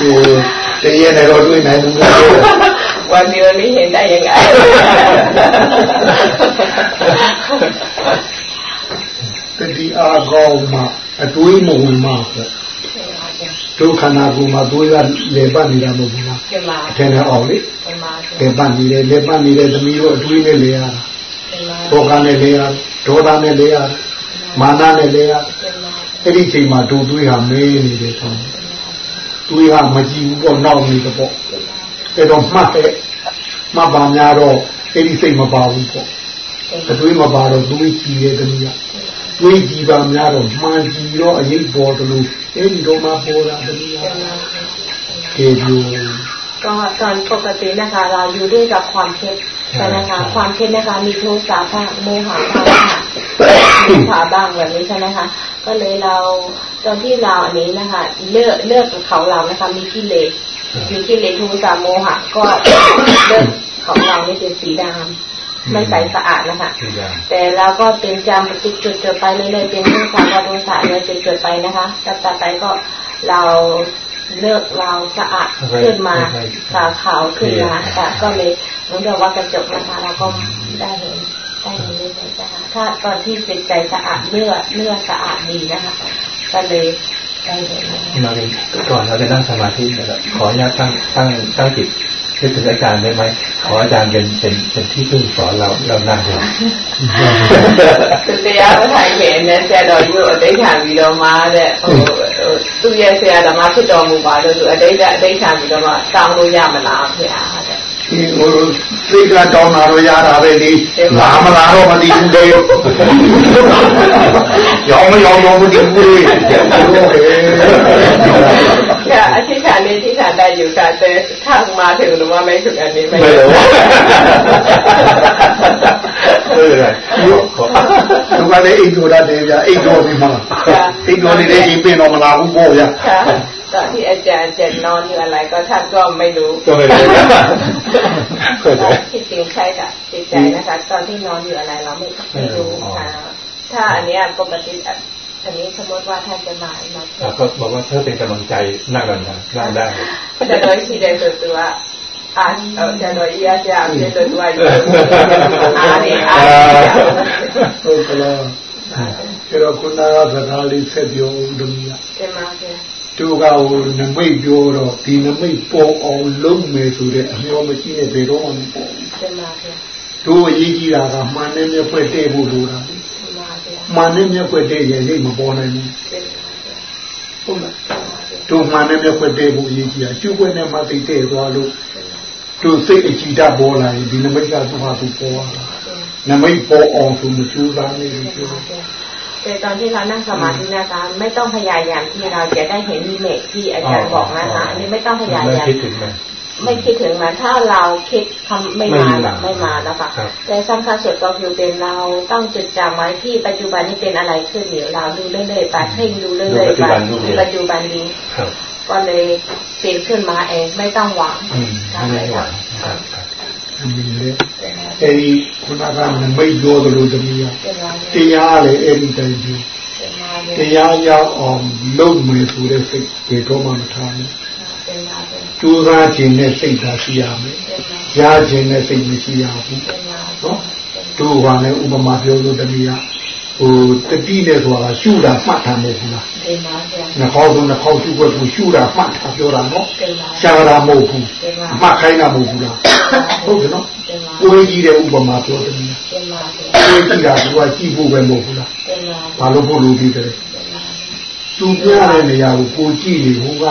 คือจะเยี่ยในรถด้วยไหมวันนี้วันนี้เห็นได้ยังไงแต่ดีอาโกมา အတွေးမဝင်မှပေါ့တို့ခန္ဓာကိုယ်မှာတွေးကလေပတ်နေတာမဟုတ်ဘူးလားအထင်နဲ့အောင်လေလေပတ်နေတယ်လေပတ်နေတဲ့သမီးတို့အတွေးနဲ့လေရတောကနဲ့လေရဒေါသနဲ့လေရမာနနဲ့လေရအဲ့ဒီချိန်မှာတို့တွေးဟာမဲနေတယ်ဆိုတွေးဟာမကြည့်ဘူးပေါ့နောက်နေတယ်ပေါ့အဲ့တော့မှတ်တဲ့မှတ်ပါများတော့အဲ့ဒီစိတ်မပါဘူးပေါ့အတွေးမပါတော့တွေးကြည့်ရဲ့သမီးကတွေးကြည့်ပါများတော့မှန်ကြည့်တော့အရေးပေါ်တယ်လို့အဲ့ဒီတော့မှပေါ်တာသမီးက เป็นมา ကေပြို ก็ตอนปกตินะคะ เราอยู่ด้วยกับความคิดใช่ไหมคะความคิดนะคะมีโทสะบ้างโมหะบ้างค่ะมีขาบ้างแบบนี้ใช่ไหมคะก็เลยเราตอนที่เราอันนี้นะคะ เลือกเลือกของเรานะคะ มีกิเลสมีกิเลสโทสะโมหะก็เลือกของเรานี่เป็นสีดำ ไม่ใสสะอาดนะคะทุกอย่างแต่เราก็เป็นจำจุดจุดจุดไปเรื่อยๆเป็นเรื่องความโทสะเนี่ยจุดจุดไปนะคะแต่ต่อไปก็เราเลือกเราสะอาดขึ้นมาขาวขาวขึ้นมาแต่ก็เลยเหมือนกับว่ากระจกนะคะเราก็ได้เห็นได้เห็นเรื่อยๆนะคะถ้าตอนที่จิตใจสะอาดเลือดเลือดสะอาดดีนะคะก็เลยได้เห็นนะคะมาเป็นก่อนเราจะนั่งสมาธินะครับขออนุญาตตั้งตั้งตั้งจิต คิดถึงอาจารย์ได้ไหมขออาจารย์เป็นเป็นเป็นที่พึ่งสอนเราเรานั่งเลย သူတရားမထိုင်ခင်နဲ့ဆရာတော်ကြီးကိုအတိတ်ခံပြီးတော့မှတဲ့ဟိုသူ့ရဲ့ဆရာဓမ္မဖြစ်တော်မူပါလို့သူအတိတ်ကအတိတ်ခံပြီးတော့မှတောင်းလို့ရမလားဖေဟာတဲ့ ဒီဟိုစိတ်ကတောင်းတာတော့ရတာပဲဒီလာမလာတော့မသိဘူးလေရောင်းမရောင်းတော့မသိဘူးလေ แค่อธิษฐานนี้ที่ฐานใดอยู่ค่ะแต่ถ้ามาถึงหรือว่าไม่ถึงอันนี้ไม่รู้ไม่เป็นไรยุคทุกวันนี้อินโดดาเดียอินโดนีมาอินโดนีเดียินเป็นอมาาบุโกยะตอนที่อาจารย์จะนอนหรืออะไรก็ท่านก็ไม่รู้ก็ไม่รู้คิดจริงใช่ค่ะจริงใจนะคะ ตอนที่นอนอยู่อะไรเราไม่รู้ค่ะถ้าอันนี้ยปกติ อันนี้สมมติว่าท่านจะมามาเท แล้ว ศ ก็บอกว่าเพื่อเป็นกำลังใจนั่งกันนะนั่งได้ จะโดยที่ได้ตัวตัวอ่าเออจะโดยที่อาจารย์จะตัวตัวอยู่อ่านี่อ่า ဟုတ်ကလားအဲ့တော့ခုနကစကားလေးဆက်ပြောဦးတမီးက เป็นมาเป็น သူကဟိုနမိတ်ပြောတော့ဒီနမိတ်ပေါ်အောင်လုပ်မယ်ဆိုတဲ့အမျှော်မရှိနဲ့ဘယ်တော့မှမပေါ်ဘူး เป็นมาเป็น တို့အရေးကြီးတာကမှန်နဲ့မျက်ဖွက်တဲ့ဖို့လိုတာလေ เป็นมาเป็น မှန်နဲ့မျက်ဖွက်တဲ့ရဲ့ရိတ်မပေါ်နိုင်ဘူး เป็นมาเป็น ဟုတ်လားတို့မှန်နဲ့မျက်ဖွက်တဲ့ဖို့အရေးကြီးတာကျုပ်ွက်နဲ့မှသိတဲ့သွားလို့တို့စိတ်အကြည်တတ်ပေါ်လာရင်ဒီနမိတ်ကသူ့ဟာသူပေါ်လာတာနမိတ်ပေါ်အောင်ဆိုမကြိုးစားနေလို့ပြော แต่ตอนที่เรานั่งสมาธินะคะไม่ต้องพยายามที่เราจะได้เห็นนิเมตที่อาจารย์บอกนะคะอันนี้ไม่ต้องพยา ไม่ ยาม คิดถึงมัน ไม่คิดถึงมันถ้าเราคิดทำไม่มาหรอก ไม่ ไม่ มา มาแล้วค่ะ ครับ แต่สำคัญสุดก็คือเป็นเราต้องจดจำไว้ที่ปัจจุบันนี้เป็นอะไรขึ้นอยู่เราดูเรื่อยๆไปเพ่งดูเรื่อยๆไปปัจจุบันนี้ ครับ ก็เลยเป็นขึ้นมาเองไม่ต้องหวัง อืมไม่ได้หวังครับครับ အမင်းလေအဲဒီခုနကနမိတ်ပြောသလိုတမီးက เป็นมา တရားလေအဲ့ဒီတိုင်ပြော เป็นมา တရားရောက်အောင်လုပ်မယ်ဆိုတဲ့စိတ်ဘယ်တော့မှမထားနဲ့ เป็นมาเป็น ကြိုးစားခြင်းနဲ့စိတ်သာရှိရမယ်။ကြားခြင်းနဲ့စိတ်မရှိရဘူး။နော်။တို့ကလည်းဥပမာပြောလို့တမီးကဟိုတတိနဲ့ဆိုတာရှုတာမှတ်တာမဟုတ်ဘူးလား။တင်ပါဗျာ။နှခေါင်းကနှခေါင်းရှုွက်ကိုရှုတာမှတ်တာပြောတာနော်။ရှားတာမဟုတ်ဘူး။မှတ်ခိုင်းတာမဟုတ်ဘူးလား။ဟုတ်ကဲ့နော်။ကိုယ်ကြီးတဲ့ဥပမာပြောတမီး။တင်ပါဗျာ။ကိုယ်ကြီးတာကကြည့်ဖို့ပဲမဟုတ်ဘူးလား။တင်ပါ။ဘာလို့ဖို့လို့ဒီတယ်။သူပြတဲ့နေရာကိုကိုကြည့်နေဟိုက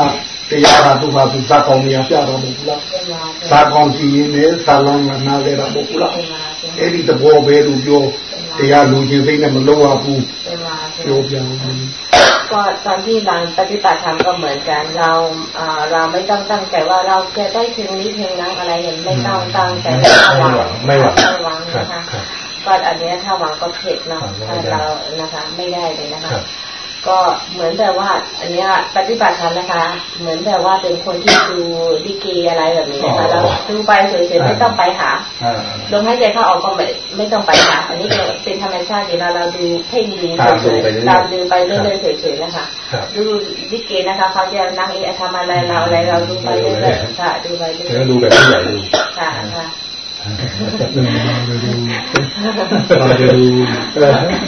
တရားကသူကသူဇာကောင်းနေရာပြတော့မဟုတ်ဘူးလား เป็นมาเป็น ဇာကောင်းကြည့်ရင်လည်းဇာလောင်းကနားလဲတာမဟုတ်ဘူးလား เป็นมาเป็น အဲ့ဒီသဘောပဲလို့ပြော เป็น တရားလူချင်းစိတ်နဲ့မလုံးဝဘူး เป็นมา ပြောပြအောင် ก็ตอนที่เราปฏิบัติธรรมก็เหมือนกัน เราเอ่อเราไม่ต้องตั้งใจว่าเราจะได้เพลงนี้เพลงนั้นอะไรอย่างไม่ต้องตั้งใจ ไม่หวังไม่หวัง ไม่หวัง ครับ นะคะ ครับ ก็อันเนี้ยถ้าหวังก็เผ็ดเนาะ ครับ ถ้า ไม่ได้ เรานะคะไม่ได้เลยนะคะ ครับ ก็เหมือนแบบว่า อันเนี้ยปฏิบัติธรรมนะคะ เหมือนแบบว่าเป็นคนที่ดูลิเกอะไรแบบนี้นะคะเราดูไปเฉยๆไม่ต้องไปหาอ่าลมหายใจเข้าออกก็ไม่ไม่ต้องไปหา อันนี้ก็เป็นธรรมชาติเวลาเราดูเพ่งดูตามดูเฉยไปเรื่อยๆๆตามดูไปเรื่อยๆเฉยๆนะคะครับดูลิเกนะคะเขาจะนั่งเอะทำอะไรเราอะไรเราดูไปเรื่อยๆค่ะดูไปเรื่อยแล้วดูแบบผู้ใหญ่ดูๆค่ะ ค่ะပါရူ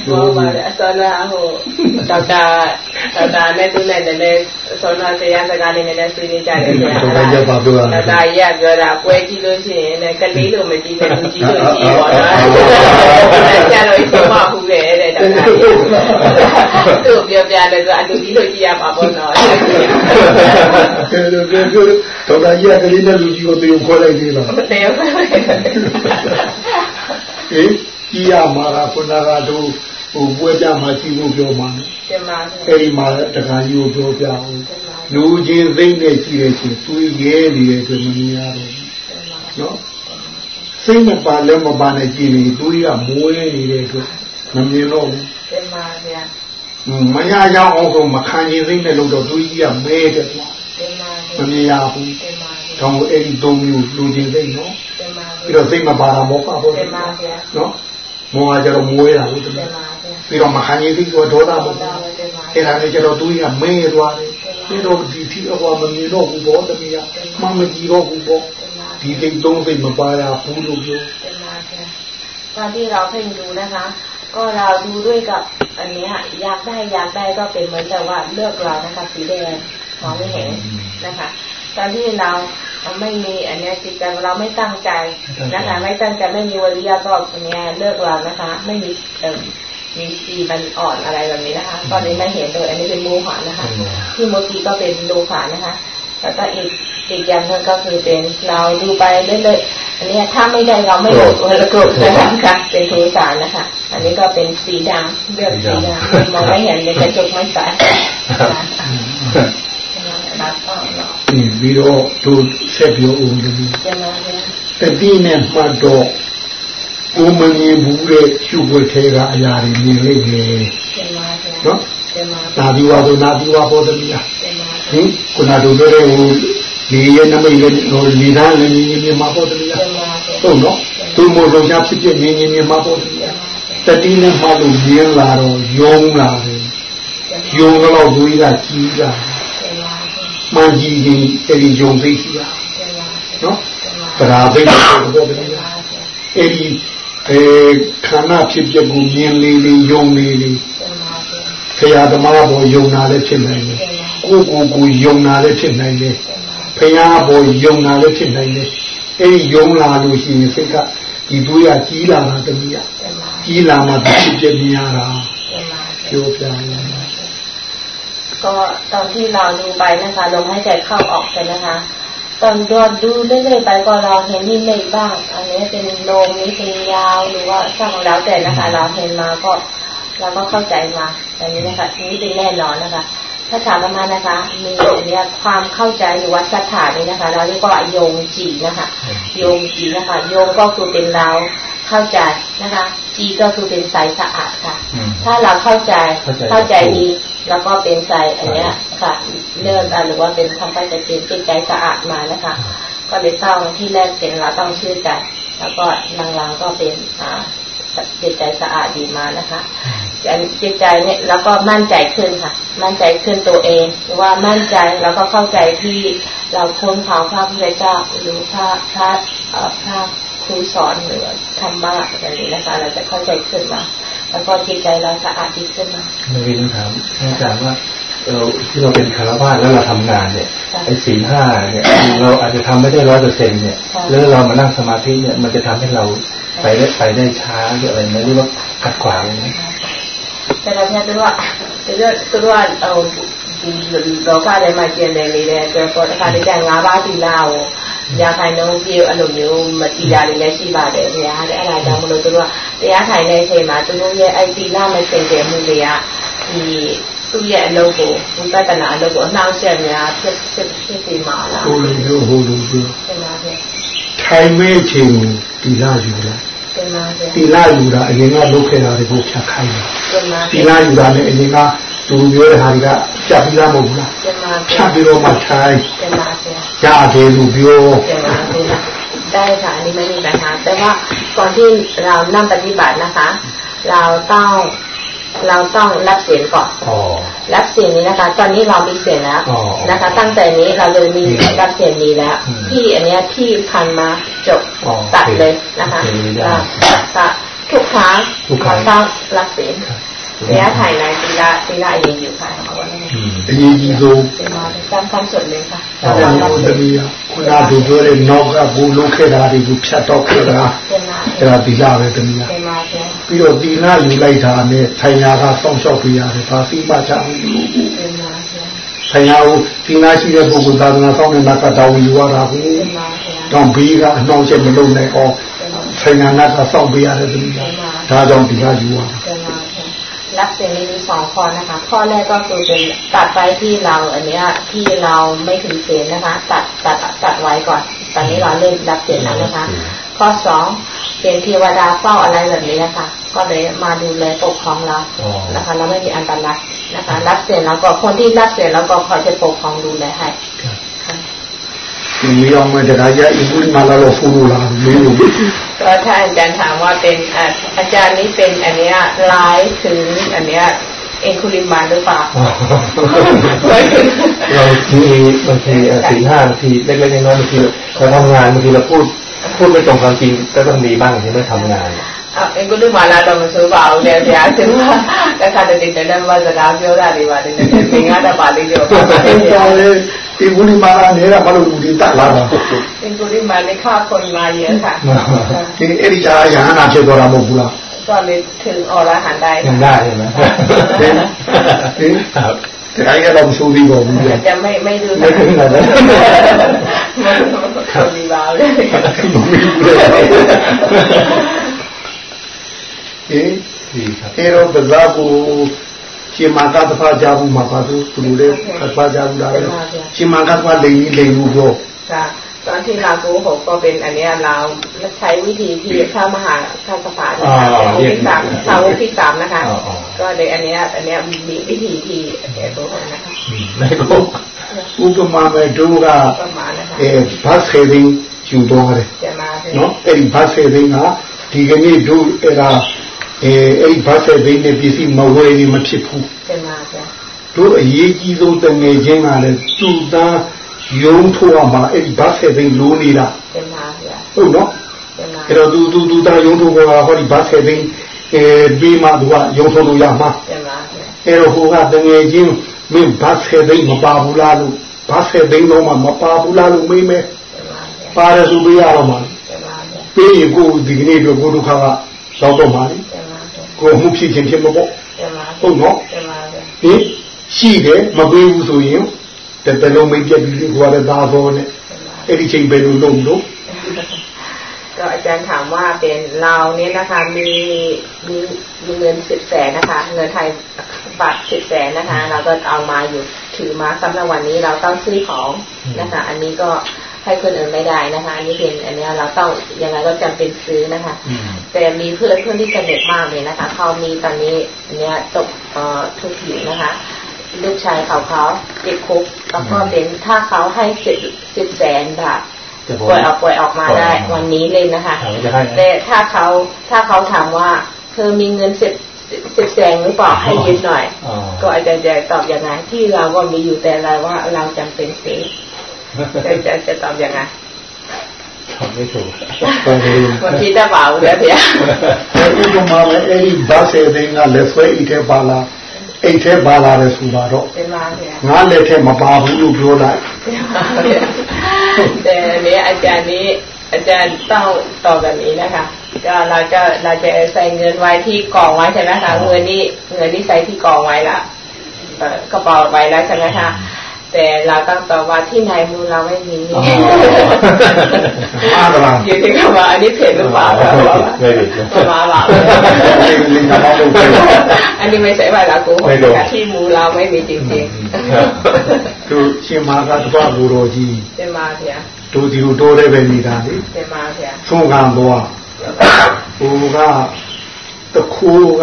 ဘောပါလေအစောနာဟိုဒေါက်တာဒေါက်တာနဲ့သူနဲ့လည်းနည်းအစောနာတရားစကားလေးနဲ့လည်းဆွေးနွေးကြတယ်ဆိုဒေါက်တာရက်ပါပြောတာဒေါက်တာရက်ပြောတာပွဲကြည့်လို့ရှိရင်လည်းကလေးလိုမကြည့်နဲ့လူကြီးလိုကြည့်ပါတော့။ကျတော့ပြောမှ ဘူးလေတဲ့ဒေါက်တာ။သူ့ပြောပြတယ်ဆိုအလူကြီးလိုကြည့်ရပါပေါ့နော်။ကဲကဲဒေါက်တာရက်ကလေးနဲ့လူကြီးကိုတေကိုခေါ်လိုက်သေးလားတယောက်ပဲဟေးကြီးရမှာလားခုနကတို့ဟိုပွဲကြမှာကြီးဖို့ပြောမှာတင်ပါအဲ့ဒီမှာတခါကြီးကိုပြောပြအောင်လူချင်းသိမ့်နဲ့ကြီးတဲ့ချင်းသူရဲနေတဲ့အတွက်မမြင်ရတော့ဘူးနော်စိတ်မပါလည်းမပါနဲ့ကြည်နေသူကမွေးနေတဲ့အတွက် မမြင်တော့ဘူး တင်ပါဗျာ မရရအောင်ဆိုမခံရင်သိမ့်နဲ့လို့တော့သူကြီးကမဲတယ်ကွာ တင်ပါ မမြင်ရဘူး တင်ပါ တောင်းအဲ့ဒီသုံးမျိုးလူချင်းသိမ့်နော် တင်ပါ ပြီးတော့စိတ်မပါတာမောကပေါ့ တင်ပါဗျာ နော်မောကကြတော့မွေးတာဟုတ်တယ် တင်ပါဗျာ ပြီးတော့မခံရင်သိတော့ဒေါသပေါ့ တင်ပါတင်ပါ အဲ့ဒါနဲ့ကျတော့သူကမဲသွားတယ်ပြီးတော့ဒီထီအကွာမမြင်တော့ဘူးဘောတမီးကမမကြည့်တော့ဘူးဘောဒီသိသုံးသိမပါရဘူးလို့ပြော တင်ပါဗျာตอนที่เราเพ่งดูนะคะ ก็เราดูด้วยกับอันเนี้ยอยากได้อยากได้ก็เป็นเหมือนกับว่าเลือกเรานะคะ สีแดงมองไม่เห็นนะคะตอนที่เราไม่มีอันเนี้ยจิตใจเราไม่ตั้งใจนะคะ ไม่ตั้งใจไม่มีวริยะก็อันเนี้ยเลือกเรานะคะ ไม่มีเอ่อมีสีมันอ่อนอะไรแบบนี้นะคะ ตอนนี้ไม่เห็นเลยอันนี้เป็นโมหะนะคะ ที่โมกีก็เป็นโลหะนะคะ แล้วก็อีกอีกอย่างหนึงก็คือเป็นเราดูไปเรื่อยๆอันเนี้ยถ้าไม่ได้เราไม่หลงเราโกรธนะคะเป็นโทสะนะคะ อันนี้ก็เป็นสีดำเลือกสีดำมองไม่เห็นในกระจกไม่ใสรับก็เนาะ ပြီးတော့သူဆက်ပြောဦးတယ် จะมาเนี่ย တတိနဲ့မှတ်တော့ကိုမမြင်ဘူးတဲ့ရှုပ်ွက်ထဲကအရာတွေမြင်လိုက်တယ် จะมาเนี่ย နော် จะมา နာဒီဝါဆိုနာဒီဝါပေါ်တယ်ဗျာ จะมา ဟင်ခုနတို့ပြောတဲ့ဒီရဲ့နမိတ်လည်းဟိုနေသားလည်းညီညီမြန်မာပေါ်တယ်လားဟုတ်နော်သူမို့လုံးချဖြစ်ဖြစ်ညီညီမြန်မာပေါ်တယ်တတိနဲ့မှလို့ရင်းလာတော့ယုံလာတယ်ယုံတော့ဘူးကြီးကကြီးတာမှန်ကြီးရင်အဲ့ဒီယုံသိရှိတာနော်တရားဘိတ်ကိုပေါ်တယ်အဲ့ဒီအဲခန္ဓာဖြစ်ဖြစ်ကိုမြင်လေးလေးယုံလေးလေးဆရာသမားပေါ်ယုံတာလည်းဖြစ်နိုင်တယ် ကိုကိုကိုယုံနာလည်းဖြစ်နိုင်တယ်ဖရာပေါ်ယုံနာလည်းဖြစ်နိုင်တယ်အဲ့ဒီယုံလာလို့ရှိရင်စိတ်ကဒီသွေးကကြီးလာတာတမီးကကြီးလာမှဖြစ်ဖြစ်မြင်ရတာ จะมา ပြောပြရမယ် ก็ตอนที่เราดูไปนะคะลมหายใจเข้าออกใช่ไหมคะตอนดูดูเรื่อยๆไปก็เราเห็นนิมิตบ้าง อันนี้เป็นลมนี้เป็นยาวหรือว่าช่างแล้วแต่นะคะ เราเห็นมาก็เราก็เข้าใจมาอันนี้นะคะทีนี้เป็นแน่นอนนะคะ ถ้าถามมานะคะ มีอันเนี้ยความเข้าใจหรือว่าสถานนี้นะคะ เราเรียกว่าโยงจีนะคะโยงจีนะคะ โยงก็คือเป็นเราเข้าใจนะคะ จีก็คือเป็นสายสะอาดค่ะอืมถ้าเราเข้าใจเข้าใจเข้าใจดีแล้วก็เป็นใจอันเนี้ยค่ะเลื่อนอะหรือว่าเป็นคำไปจะเป็นเป็นใจสะอาดมานะคะ ก็เลยต้องที่แรกเป็นเราต้องเชื่อใจแล้วก็หลังๆก็เป็นอ่า จิตใจสะอาดดีมานะคะอันจิตใจเนี่ยแล้วก็มั่นใจขึ้นค่ะ มั่นใจขึ้นตัวเองหรือว่ามั่นใจแล้วก็เข้าใจที่เราค้นข่าวพระพุทธเจ้าหรือพระพระเอ่อพระครูสอนหรือธรรมะอะไรนี้นะคะ เราจะเข้าใจขึ้นมา แล้วก็จิตใจเราสะอาดดีขึ้นมาไม่วินถามท่านอาจารย์ว่าเราที่เราเป็นคารวะแล้วเราทำงานเนี่ยค่ะไอ้ศีลห้าเนี่ยเราอาจจะทำไม่ได้ร้อยเปอร์เซ็นต์เนี่ยค่ะแล้วเรามานั่งสมาธิเนี่ยมันจะทำให้เรา ไปได้ไปได้ช้าหรืออะไรไหมหรือว่าขัดขวางไหม แต่เราเนี่ยตัวตัวตัวเออလောကထဲမှာကျင်တယ်နေတဲ့အတွက်ပေါ့တစ်ခါတည်းကျငါးပါးသီလကို ရာခိုင်နှုန်းပြည့်အဲ့လိုမျိုးမတီတာတွေလည်းရှိပါတယ်ဗျာတဲ့အဲ့ဒါကြောင့်မလို့သူတို့ကတရားထိုင်တဲ့အချိန်မှာသူတို့ရဲ့အဲ့ဒီလမစင်ကြယ်မှုတွေကဒီသူ့ရဲ့အလုပ်ကိုဝိပဿနာအလုပ်ကိုအနှောင့်အယှက်များဖြစ်ဖြစ်ဖြစ်နေမှာလား ဟိုလိုမျိုးဟိုလိုမျိုး တင်ပါဗျာ ထိုင်မဲ့ချိန်ကိုတီလာယူလိုက် တင်ပါဗျာ တီလာယူတာအရင်ကလုပ်ခဲ့တာတွေကိုဖြတ်ခိုင်းတယ် တင်ပါ တီ ဗျာ လာယူတာနဲ့အရင်ကသူပြောတဲ့ဟာတွေကကြပ်ပြီးသားမဟုတ်ဘူးလား တင်ပါ ဖြ ဗျာ တ်ပြီးတော့မှထိုင် တင်ပါဗျာ ရတယ်လို့ပြော တင်ပါဗျာได้ค่ะอันนี้ไม่มีปัญหาแต่ว่าก่อนที่เรานั่งปฏิบัตินะคะ เราต้อง เราต้องรับเสียงก่อนอ๋อรับเสียงนี้นะคะ ตอนนี้เรามีเสียงแล้วอ๋อนะคะ ตั้งแต่นี้เราเลยมีรับเสียงนี้แล้วอืมที่อันเนี้ยที่พันมาจบอ๋อตัดเลยนะคะโอเคได้อ่าตัดทุกครั้งทุกครั้งเราต้องรับเสียงระยะถ่ายในตีละตีละเองอยู่ค่ะเอาไว้ให้อืม အရေးကြီးဆုံးတန်ဆန်းစွတ်လေးပါဒါကြောင့်ဒီခုနကပြောတဲ့နောက်ကဘူးလုခဲ့တာတွေကိုဖြတ်တော့ခဲ့တာအဲ့ဒါဒီလာပဲတမီးကပြီးတော့ဒီလာယူလိုက်တာနဲ့ဆိုင်ရာကစောင့်ရှောက်ပြရတယ်ဘာသိမှချဘူးဆိုင်ရာကိုဒီလာရှိတဲ့ပုဂ္ဂိုလ်သာသနာဆောင်တဲ့ကတာဝန်ယူရတာကိုတော့ဘေးကအနှောင့်အယှက်မလုပ်နိုင်အောင်ဆိုင်ရာကစောင့်ပြရတယ်တမီးကဒါကြောင့်ဒီလာယူရတာ รับเสียงนี้มีสองข้อนะคะ ข้อแรกก็คือเป็นตัดไปที่เราอันนี้ที่เราไม่ถือเสียงนะคะ ตัดตัดตัดไว้ก่อน ตอนนี้เราเล่นรับเสียงแล้วนะคะ ข้อสองเป็นเทวดาเฝ้าอะไรแบบนี้นะคะ ก็เลยมาดูแลปกครองเรานะคะเราไม่มีอันตรายนะคะ รับเสียงแล้วก็คนที่รับเสียงแล้วก็คอยจะปกครองดูแลให้ค่ะဒီ မီအောင်မဲ့တရားရအဘူးမှလာလို့ဖူလို့လာမင်းတို့ ก็ถ้าอาจารย์ถามว่าเป็นอ่าอาจารย์นี่เป็นอันเนี้ยไลฟ์ถึงอันเนี้ยเองคุลิมานหรือเปล่า เราทีบางทีสี่ห้าบางทีเล็กๆน้อยๆบางทีเราทำงานบางทีเราพูดพูดไม่ตรงความจริงก็ต้องมีบ้างที่ไม่ทำงาน အာအင်္ဂလိပ်မာလာတော့မဆိုပါဘူးလေဗျာသူကတခါတည်းတည်းတည်းဘာစကားပြောတာတွေပါတယ်သင်္ကားတော့ပါလိမ့်လို့ပါပါ အ လေ င်းတော်လေ ဒီဘူးမှလာနေတာမလို့လူတွေတက်လာတာ အင်္ဂလိပ်မာလေခါခွန်လာရค่ะ ဒီအဲ့ဒီအားရဟနာဖြစ်သွားတာမဟုတ်ဘူးလား ก็เลยถึงอรหันต์ได้ ยังได้ใช่ไหม ครับ တရားရတော့မဆိုးသေးပါဘူးဗျာ จะไม่ไม่ดู ไม่ถึงขนาดนั้น คนมีบาเลย ဟင် ดีครับ အဲ့တော့ပဇာကို ရှင်မာကတဖာကြဘူးမှာပါသူသူတို့လည်းတဖာကြဘူးလားရှင်မာကတဖာလိန်လိန်ဘူးပြော ค่ะตอนที่เราโกหกก็เป็นอันเนี้ยเราใช้วิธีที่พระมหาข้าสภานะคะเป็นที่สามสาวกที่สามนะคะ อ๋ออ๋อ ก็เลยอันเนี้ยอันเนี้ยมีวิธีที่แก้โกหกนะคะ ไม่โกง ဥပမာမဲ့တို့က ประมาณนะคะ အဲဘတ်ဆေဒင်းယူတော့တယ် จะมาเป็น နော်အဲ့ဒီဘတ်ဆေဒင်းကဒီကနေ့တို့အဲ့ဒါ အဲအဲ့ဘတ်ဆက်သိတဲ့ပစ္စည်းမဝယ်ရင်မဖြစ်ဘူးတင်ပါဗျာတို့အရေးကြီးဆုံးတငယ်ချင်းကလည်းသူသားယုံထိုးမှာအဲ့ဘတ်ဆက်သိလိုနေတာတင်ပါဗျာဟုတ်နော်အဲ့တော့သူသူသူသားယုံထိုးကဟောဒီဘတ်ဆက်သိအဲပြီးမှသူကယုံထိုးလို့ရမှာတင်ပါဗျာအဲ့တော့ဟိုကတငယ်ချင်းမင်းဘတ်ဆက်သိမပါဘူးလားလို့ဘတ်ဆက်သိတော့မှမပါဘူးလားလို့မေးမယ်ပါရစုပေးရတော့မှာပေးရင်ကိုဒီကနေ့တော့ကိုဒုက္ခကရောက်တော့မှာလေ ကိုယ်မှုဖြစ်ခြင်းဖြစ်မပေါ့ จะมา ဟုတ်နော် จะมาเป็น ဟင်ရှိတယ်မပေးဘူးဆိုရင်တတလုံးမိတ်ပြက်ပြီးကိုယ်ကလည်းသားသောနဲ့ จะมา အဲ့ဒီချိန်ပဲလို့လုံးလို့ ก็อาจารย์ถามว่าเป็นเราเนี่ยนะคะมีมีมีเงินสิบแสนนะคะ เงินไทยบาทสิบแสนนะคะ เราก็เอามาอยู่ถือมาสำหรับวันนี้เราต้องซื้อของนะคะ อันนี้ก็ ให้คนอื่นไม่ได้นะคะ อันนี้เป็นอันเนี้ยเราต้องยังไงก็จำเป็นซื้อนะคะ แต่มีเพื่อนเพื่อนที่สนิทมากเลยนะคะเขามีตอนนี้อันเนี้ยตกเอ่อทุกข์อยู่นะคะลูกชายเขาเขาติดคุกแล้วก็เป็นถ้าเขาให้สิบสิบแสนบาทจะบอกปล่อยออกปล่อยออกมาได้ปล่อยออกมาวันนี้เลยนะคะถามว่าจะให้ไหมแต่ถ้าเขาถ้าเขาถามว่าเธอมีเงินสิบสิบแสนหรือเปล่าให้ยืมหน่อยอ๋อก็อาจารย์จะตอบยังไงที่เราก็มีอยู่แต่เราว่าเราจำเป็นซื้ออา จารย์จะตอบยังไง ทำไม่ถูก บางทีจะเบาเลยเพีย အဲ့ဒီမှာလည်းအဲ့ဒီဘတ်ဆေဒင်းကလက်ဆွဲအိတ်ထဲပါလာအိတ်ထဲပါလာတယ်ဆိုတော့ เป็นมาเพีย ငါလက်ထဲမပါဘူးလို့ပြောလိုက် แต่เนี้ยอาจารย์นี้อาจารย์ต้องตอบแบบนี้นะคะ ก็เราจะเราจะใส่เงินไว้ที่กองไว้ใช่ไหมคะเงินนี่เงินนี่ใส่ที่กองไว้ละเอ่อกระเป๋าไว้แล้วใช่ไหมคะ แต่เราต้องตอบว่าที่ไหนมูเราไม่มี มาตลาด อยู่ที่คำว่าอันนี้เผ็ดหรือเปล่าครับ ไม่ผิดนะ มาเปล่า ลิงกับเราดูไป อันนี้ไม่ใช่ว่าเราโกหก ไม่โกหก ที่มูเราไม่มีจริง သူရှင်မာကတပဘူတော်ကြီး ๆเป็นมาเถีย တို့ဒီလိုတိုးတဲ့ပဲနေတာလေ เป็นมาเถีย သုံးကံသွားဟိုကတခိုးက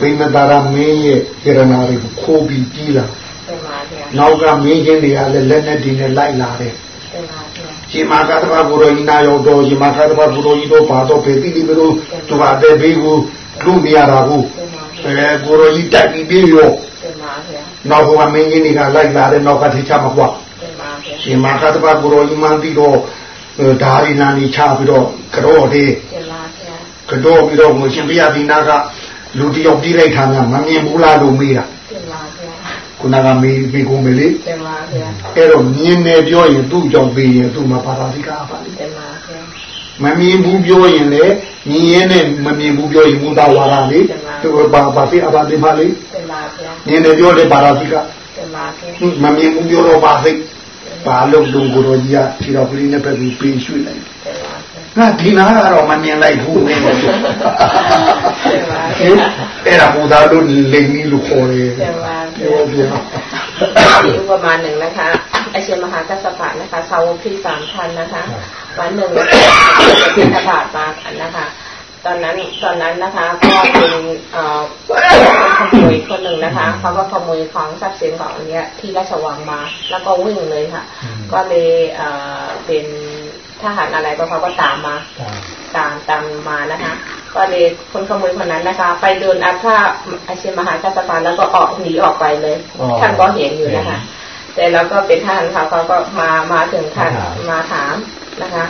ဘိမတာရမင်းရဲ့ယရနာတွေကိုခိုးပြီးပြီးလာ เป็นมาเถีย ျာ နောက်ကမင်းချင်းတွေကလည်းလက်နဲ့ဒီနဲ့လိုက်လာတယ်ရှင်မကသဗ္ဗဘုရောဤနာယောတော်ရှင်မကသဗ္ဗဘုရောဤတော်ပါတော်ပေတိတိဘုရောသူပါတဲ့ဘေးကိုလူမရတာဘူးအဲဘုရောဤတိုက်ပြီးပြီးရောနောက်ကမင်းချင်းတွေကလိုက်လာတယ်နောက်ကထိချမှာကွာရှင်မကသဗ္ဗဘုရောဤမန်တိတော်ဒါရီနာနေချပြီးတော့ကြောတယ်ကြောပြီးတော့ငွေရှင်ပြရဒီနာကလူတယောက်ပြေးလိုက်တာများမမြင်ဘူးလားလို့မေးတာ ခုနကမေးပြီးကုန်ပြီလေတင်ပါဗျာအဲ့တော့မြင်တယ်ပြောရင်သူ့ကြောင့်ပြီးရင်သူ့မှာပါရသိကပါလိမ့်တင်ပါဗျာမမြင်ဘူးပြောရင်လေမြင်ရဲနဲ့မမြင်ဘူးပြောရင်မူတာဝါရလေသူဘာဘာသိအဘာသိပါလေတင်ပါဗျာမြင်တယ်ပြောတယ်ပါရသိကတင်ပါဗျာမမြင်ဘူးပြောတော့ပါသိပါလို့လုံကိုယ်တော်ကြီးကခြေတော်ကလေးနဲ့ပဲပြီးပြင်ရွှေ့လိုက်တယ် ဒီနာကတော့မမြင်လိုက်ဘူးမင်းတို့ဟင်အဲ့ဒါဘုရားတို့လိမ်ကြီးလို့ခေါ်တယ် เป็นมาเถีย ပြောပြ มีอุปมาหนึ่งนะคะอาเชียมหากัสสปะนะคะสาวกที่สามพันนะคะ วันหนึ่งนะคะบิณฑบาตมากันนะคะ ตอนนั้นตอนนั้นนะคะก็เป็นเอ่อคนขโมยคนหนึ่งนะคะเขาก็ขโมยของทรัพย์สินของอันเนี้ยที่ราชวังมา แล้วก็วิ่งเลยค่ะ ก็เลยเอ่อเป็น ทหารอะไรก็เขาก็ตามมา ตามตามมานะคะ ก็เลยคนขโมยคนนั้นนะคะ ไปโดนอาฆาตอาเชียมหากัสสปะแล้วก็ออกหนีออกไปเลยอ๋อท่านก็เห็นอยู่นะคะ แต่เราก็เป็นท่านเขาเขาก็มามาถึงท่านมาถามมาถามนะคะ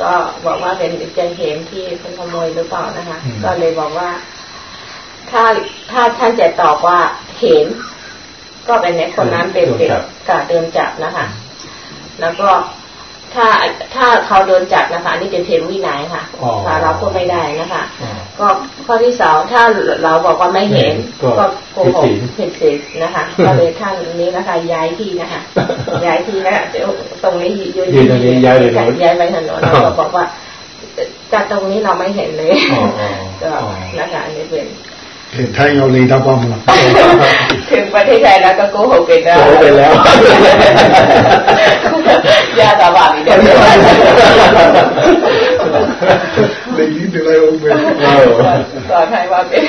ก็บอกว่าเป็นเจนเห็นที่เป็นขโมยหรือเปล่านะคะ ก็เลยบอกว่า ถ้าถ้าท่านจะตอบว่าเห็นก็เป็นในคนนั้นเป็นเป็นกาเดินจับนะคะ แล้วก็ ถ้าถ้าเขาโดนจับนะคะอันนี่เป็นเทรนวินัยค่ะอ๋อค่ะเราพูดไม่ได้นะคะอ๋อก็ข้อที่สองถ้าเราบอกว่าไม่เห็น ก็ก็โกหกผิดศีลผิดศีลนะคะก็เลยท่านนี้นะคะย้ายที่นะคะย้ายที่นะคะเดี๋ยวตรงนี้ยืนยืนตรงนี้ย้ายไปโน้นย้ายไปถนนแล้วก็บอกว่าจากตรงนี้เราไม่เห็นเลยอ๋ออ๋อก็อ๋อนะคะอันนี้เป็น ထိုင်ရောက်လိန်တော့ပါမလား ถึงประเทศไทยแล้วก็โกหกเป็นแล้ว โกหกเป็นแล้ว ยาตาบาปอีกเดี๋ยว လိန်ကြီးတင်လိုက်အောင်ပဲ สอนให้ว่าเป็น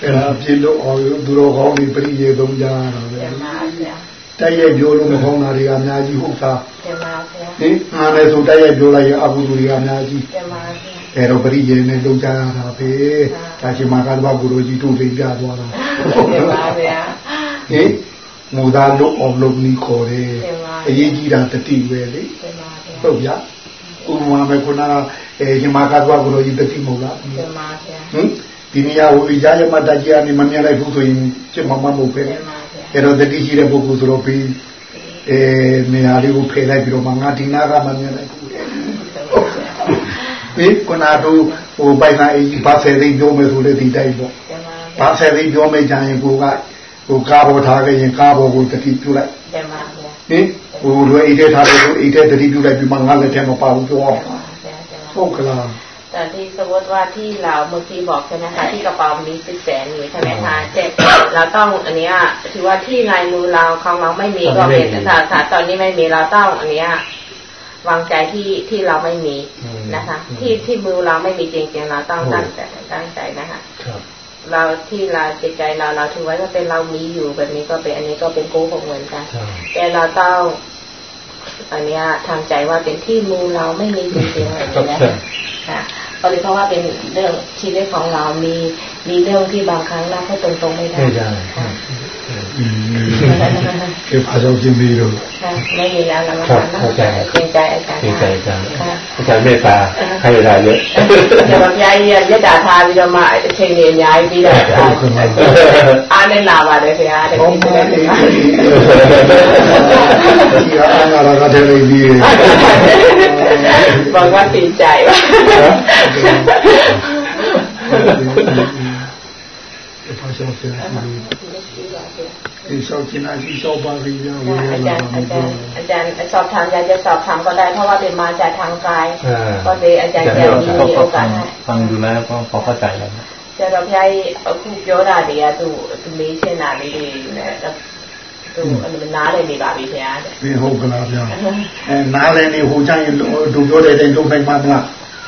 အဲ့ဒါအပြည့်လို့အောင်သူတော်ကောင်းတွေပြည့်ရေသုံးကြတာပဲ เดี๋ยวมาเดี๋ยว တိုက်ရိုက်ပြောလို့မကောင်းတာတွေကအများကြီးဟုတ်သား เดี๋ยวมาเดี๋ยว ဟင်မှန်တယ်ဆိုတိုက်ရိုက်ပြောလိုက်ရင်အကုသိုလ်တွေကအများကြီး เดี๋ยวมาเดี๋ยว အဲတော့ပရိယေနဲ့လုံကြရတာပဲဒါရှင်မာကတော့ဘုလိုကြီးတို့သိပြသွားတာဟုတ်ပါဗျာဟင်မူသားလုံးအောင်လုံးနီးခေါ်တယ်အရေးကြီးတာတတိပဲလေဟုတ်ဗျာဥပမာပဲခုနကအဲရှင်မာကတော့ဘုလိုကြီးတတိမဟုတ်လားဟင်ဒီနေရာဝိဇာယမတကြီးအနေမမြင်လိုက်ဘူးဆိုရင်ချက်မမမဟုတ်ပဲအဲတော့တတိရှိတဲ့ပုဂ္ဂိုလ်ဆိုတော့ပြီးအဲနေရာလေးကိုဖယ်လိုက်ပြီးတော့မှငါဒီနာကမမြင်လိုက်ဘူး ဒီကနာတို့ဟိုပိုင်နာအေးဘာဆယ်သိပြောမယ်ဆိုလေဒီတိုင်းပေါ့ เดี๋ยวมา ဘာဆယ်သိပြောမယ်ကြရင်ကိုကဟိုကားပေါ်ထားခဲ့ရင်ကားပေါ်ကိုတတိပြုလိုက် เดี๋ยวมาเดี๋ยว ဟင်ဟိုလွယ်အိတ်ထဲထားတယ်ဆိုအိတ်ထဲတတိပြုလိုက်ပြီးမှငါလက်ထဲမှာပါဘူးပြောအောင် เดี๋ยวเดี๋ยว ဟုတ်ကလား แต่ที่สมมติว่าที่เราเมื่อกี้บอกใช่ไหมคะที่กระเป๋ามีสิบแสนอยู่ใช่ไหมคะเจ็ดเราต้องอันเนี้ยถือว่าที่ในมือเราของเราไม่มีก็เป็นค่ะค่ะตอนนี้ไม่มีเราต้องอันเนี้ย วางใจที่ที่เราไม่มีนะคะ ที่ที่มือเราไม่มีจริงๆเราต้องตั้งใจตั้งใจนะคะครับเราที่เราจิตใจเราเราถือว่าถ้าเป็นเรามีอยู่แบบนี้ก็เป็นอันนี้ก็เป็นโกหกเหมือนกันใช่แต่เราต้องอันเนี้ยทำใจว่าเป็นที่มือเราไม่มีจริงๆแบบนี้นะคะค่ะก็เลยเพราะว่าเป็นเรื่องชีวิตของเรามีมีเรื่องที่บางครั้งเราพูดตรงๆไม่ได้ไม่ได้ค่ะอืม เก็บพาเราจิมบีတို့ ค่ะไม่มีแล้วเรามา ครับ ทำนะ เข้าใจ เกรงใจอาจารย์ เกรงใจอาจารย์ ค่ะ อาจารย์เมตตาให้เวลาเยอะ เดี๋ยวแบบย้ายยยดาทาวิจมาเชงเนียนย้ายวิจอาเนนาบาเลยสิฮะเด็ก ဟော ที่ မ จะ လေး ได้ ဒီ ถึง ဟာအနာရကတဲ့လေးဒီ บอกว่าดีใจว่ะ အဲ ဘာ ရှောက်ဆရာရှိလို့ မရှိပါဘူး ဒီရှောက်ချင်တာရှိရှောက်ပါလိမ့်ရဝေ อา ရ จา လာ รย์ မ อา ယ် จารย์อาจารย์สอบถามอยากจะสอบถามก็ได้เพราะว่าเป็นมาจากทางกาย อ่า ก็เลยอาจารย์จะมีโอกาสให้ ฟังดูแล้วก็พอเข้าใจแล้วนะ ကျတော့ဘုရားကြီးအခုပြောတာတွေကသူသူမေးချင်တာလေးတွေနဲ့သူအဲ့လိုနားလည်နေပါပြီဘုရားတဲ့ ဒီဟုတ်ကလားဗျာအဲနားလည်းနေဟိုကြရင်ဒုပြောတဲ့တိုင်လုံးနိုင်မှာမလား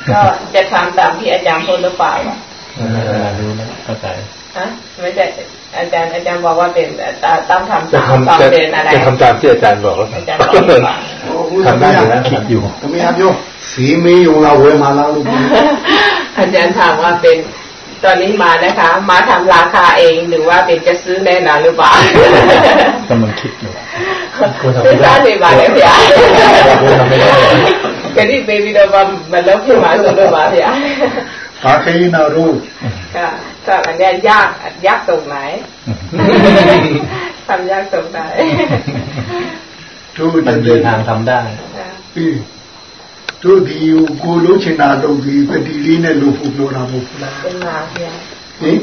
ก็จะทำตามที่อาจารย์พูดหรือเปล่า เวลารู้แล้วเข้าใจ ฮะไม่ใช่อาจารย์อาจารย์บอกว่าเป็นตามทำสามสามเป็นอะไรจะทำตามที่อาจารย์บอกแล้วอาจารทำได้อยู่นะคิดอยู่ก็ไม่ทำอยู่สีมีของเราเว้ยมาแล้วลูกอาจารย์ถามว่าเป็นตอนนี้มานะคะ มาทำราคาเองหรือว่าเป็นจะซื้อแน่นอนหรือเปล่ากำลังคิดอยู่ซื้อได้ไหมบ้างเนี่ยก็ที่เบบี้เรามาแล้วพี่มาสุดเลยมาเนี่ย ဘာခေးနာတော့ ก็ก็อันเนี้ยยากยากตรงไหนทำยากตรงไหน တို့ มัน တ เดิน ည်း ทางทำได้ ပြီးတို့ဒီကိုလုံးချင်တာတော့ဒီပတိလေးနဲ့လို့ဖို့ပြောတာမဟုတ်ဘူးလား เป็นมาพี่ ဟင်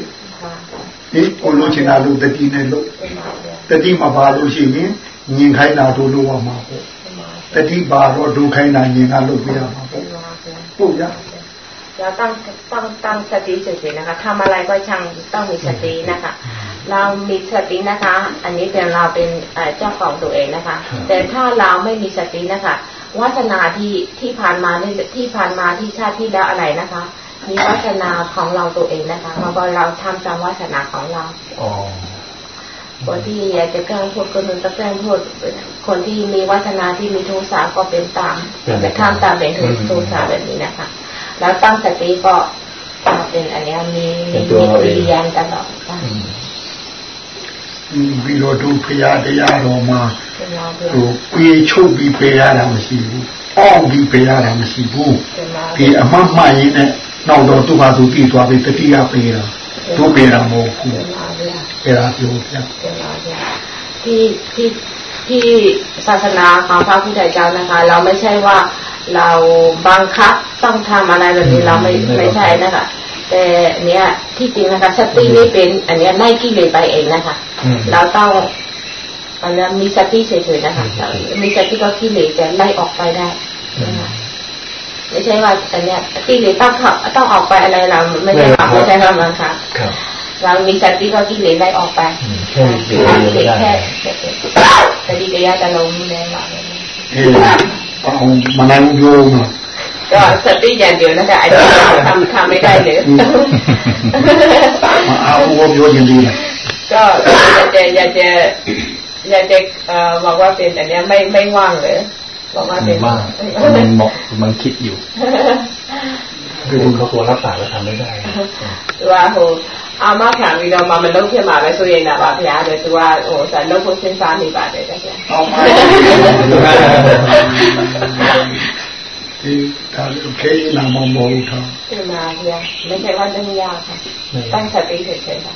ဟင်ကိုလုံးချင်တာလို့တတိနဲ့လို့ เป็นมาพี่ တတိမပါလို့ရှိရင်ညင်ခိုင်းတာတို့လို့ရမှာပေါ့ เป็นมา တတိပါတော့ဒုခိုင်းတာညင်ကလို့ပြရမှာ เป็ ပေါ့ นมาพี่ ဟုတ်ရ เราต้องต้องตั้งสติเฉยๆนะคะทำอะไรก็ช่างต้องมีสตินะคะ เรามีสตินะคะ อันนี้เป็นเราเป็นเอ่อเจ้าของตัวเองนะคะ แต่ถ้าเราไม่มีสตินะคะวาสนาที่ที่ผ่านมาในที่ผ่านมาที่ชาติที่แล้วอะไรนะคะ มีวาสนาของเราตัวเองนะคะเพราะว่าเราทำตามวาสนาของเราอ๋อคนที่อยากจะแกล้งพูดคนนึงก็แกล้งพูดคนที่มีวาสนาที่มีโทสะก็เป็นตามจะทำตามเป็นโทสะแบบนี้นะคะ แล้วตั้งสติก็เป็นอันเนี้ยมีมีมีปริยันตลอดค่ะ ပြီးတော့ဒုဖရာတရားတော်မှာ เป็นเราเพื่อ ဟိုပြေချုပ်ပြီးပြေရတာမရှိဘူး။အောင်းပြီးပြေရတာမရှိဘူး เป็นเรา ။ဒီအမှတ်မှတ်ရင်းနဲ့နောက်တော့သူ့ဟာသူတည်သွားပြီးတတိယပြေတာ။တို့ပြေတာမဟုတ်ဘူး เป็นเราเพื่อ ။အဲ့ဒါပြောပြ။ เป็นเราเพื่อที่ที่ที่ศาสนาของพระพุทธเจ้านะคะ เราไม่ใช่ว่า เราบังคับต้องทำอะไรแบบนี้เราไม่ไม่ใช่นะคะแต่เนี้ยที่จริงนะคะสตินี่เป็น อันเนี้ยไล่กิเลสไปเองนะคะอืมเราต้องอันนี้มีสติเฉยๆนะคะมีสติก็กิเลสจะไล่ออกไปได้นะคะไม่ใช่ว่าอันเนี้ยกิเลสต้องขับต้องออกไปอะไรเราไม่ใช่ค่ะไม่ใช่กำลังค่ะครับเรามีสติก็กิเลสไล่ออกไปอืมแค่มีสติกิเลสได้แค่สติก็ยาจะลงแรงห เอามานั่งโยมก็สติอย่างเดียวนะคะอาจารย์ทำทำไม่ได้เลยมาเอาโยมโยมอย่างดีก็อยากจะอยากจะอยากจะบอกว่าเป็นแต่เนี้ยไม่ไม่ว่างเลยบอกว่าเป็นว่างมันหมกมันคิดอยู่คือคุณเขาตัวรับสารแล้วทำไม่ได้ว่าโห အာမခံပြီးတော့မှမလုပ်ဖြစ်မှာပဲဆိုရင်တော့ဗာဗျာတဲ့သူကဟိုဆက်လုပ်ဖို့စဉ်းစားနေပါတယ်တဲ့ဗျာ အောင်ပါဒီဒါခေးနာမမဟုတ်တာ ဒီမှာဗျာไม่ใช่ว่าต้องยากค่ะตั้งสติเฉยๆค่ะ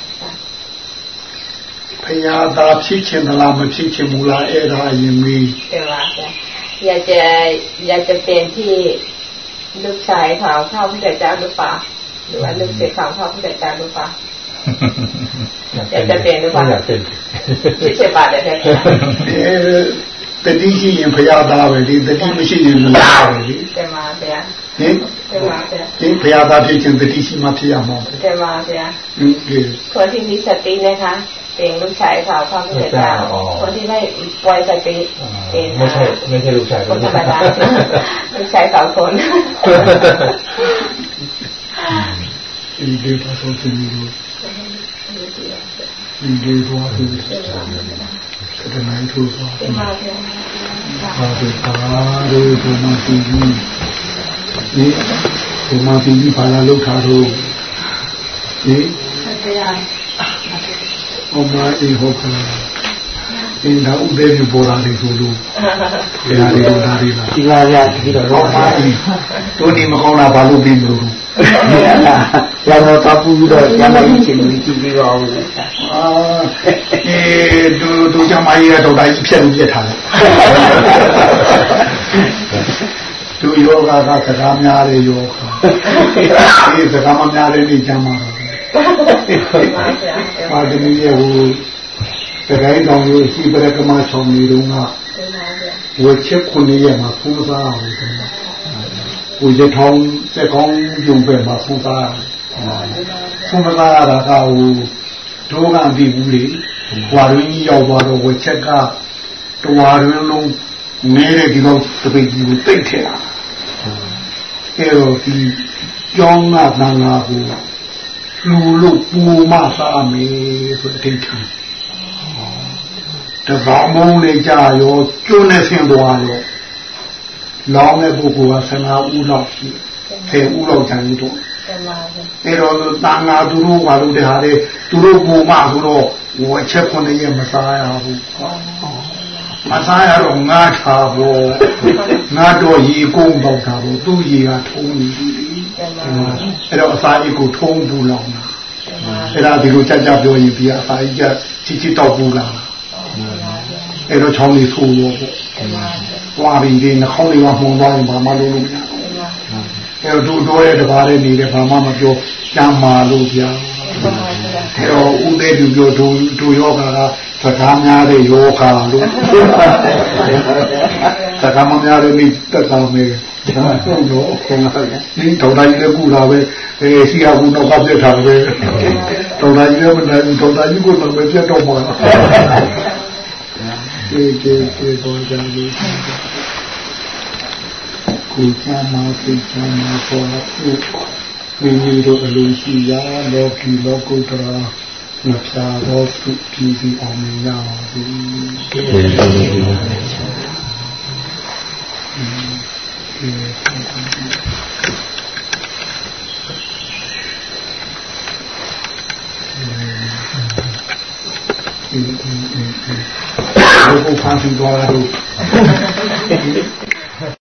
ဖရာသာဖြစ်ခြင်းသလားမဖြစ်ခြင်းမူလားအဲ့ဒါအရင်မေး เดี๋ยวว่าဗျาอยากจะอยากจะเป็นที่ลูกชายของพระพุทธเจ้าหรือเปล่าหรือว่าลูกศิษย์ของพระพุทธเจ้าหรือเปล่า อยากจะเป็นหรือเปล่า อยากเป็น ที่เฉยๆบาทเลยค่ะ အဲတတိရှိရင်ဖရာသားပဲဒီတတိမရှိရင်မလားပဲလေ เดี๋ยวมาဗျာ ဟင် เดี๋ยวมาဗျာ ဒီဖရာသားဖြစ်ခြင်းတတိရှိမှဖြစ်ရမှာပဲ เดี๋ยวมาဗျา ဟင်ဒီ คนที่มีสตินะคะเป็นลูกชายของพระพุทธเจ้า อ๋อ คนที่ไม่ปล่อยสติเป็น ไม่ใช่ไม่ใช่ลูกชาย คนธรรมดาลูกชายสองคน ဒီဒီပါဆိုသူမျိုးဒီဒီတော့သူကတနိုင်သူ ဒီဒီသွားဒီကတနိုင်ထိုးသွားပါပါပါရေဒီမတီကြီးဒီဒီမတီကြီးဘာလာလောက်ထားတော့ဒီတရားအမအေဟုတ်ကလားအင်းဒါဥဒေမြပေါ်လာတယ်ဆိုလို့တရားတွေတော့ဒါတွေလားဒီလားရပြီးတော့တော့ပါတို့ဒီမကောင်းတာဘာလို့ပြီးလို့ လို့ရတော့တပူပြီးတော့ကျမ်းလေးချင်းပြီးကြည့်ပြီးတော့အောင်လေအာဒီတို့တို့ကြမကြီးရတော့တိုင်းဖြတ်လို့ပြတ်ထားတယ်သူယောဂကစကားများတယ်ယောဂဒီစကားမများတဲ့နေ့ကျမ်းမှာတော့ပါသမီးရဲ့ဟိုတခိုင်းတော်ကြီးရှိပရကမဆောင်နေတော့ကဝချက်ခုနှစ်ရက်မှာဖုံးစားအောင်တယ် ကိုရထောင်းစက်ကောင်းပြုံပဲမှာဖုံးစားဖုံးစားရတာကဟိုဒုက္ခပြီဘူးလေဟွာရင်းကြီးရောက်သွားတော့ဝချက်ကတဝါရင်းလုံးနေတဲ့ဒီတော့တပိတ်ကြီးကိုတိတ်ထည့်တာအဲတော့ဒီကြောင်းနာနာနာကိုလူလို့ပူမစားမယ်ဆိုတဲ့အထိတ်ခံတဘောင်းမုံလေးကြရောကျွန်းနဲ့ဆင်းသွားရော လောင်းတဲ့ပုဂ္ဂိုလ်က15ဦးလောက်ရှိတယ်10ဦးလောက်ကျန်လို့တော့အဲတော့တန်ဃာသူတို့ဘာလို့တဲ့ဟာလေသူတို့ပူမဆိုတော့ဝက်ချက်ခုနှစ်ရက်မစားရဘူးမစားရတော့ငါထားဖို့ငါတော့ရေကုန်းတော့တာဖို့သူ့ရေကထုံးနေပြီအဲ့တော့အစာအိတ်ကိုထုံးပူလောင်တာအဲ့ဒါဒီလိုကြကြပြောရင်ဒီအစာအိတ်ကချစ်ချစ်တော့ပူလာ အဲ့တော့ချောင်းလေးဆိုးရောပေါ့တွားပြီးဒီနှာခေါင်းလေးကမှုန်သွားရင်ဘာမှလုပ်လို့မရဘူးအဲ့တော့တို့တော့ရဲ့တပါးလေးနေတယ်ဘာမှမပြောကြမ်းမာလို့ပြအဲ့တော့ဥသေးသူပြောတို့တို့ယောဂကစကားများတဲ့ယောဂလို့စကားမများတဲ့မိတက်တာမယ်ဟုတ်တော့ခင်ဗျာဒီတော်တိုင်းလည်းကူလာပဲအဲစီယာကူတော့ပြတ်ထားပဲတော်တိုင်းလည်းမနိုင်တော်တိုင်းကိုတော့ပြတ်တော့မှာ ဒီဒီဒီပေါ်ကြလို့ကိုချမ်းမာစိတ်ချမ်းမာပေါ်ဖို့မိမိတို့အလိုရှိရာလောကီလောကုတ္တရာမဖြာတော့သူပြည်ပြီးအောင်မြင်ရပါဘူးဒီဒီဒီဘု the whole time from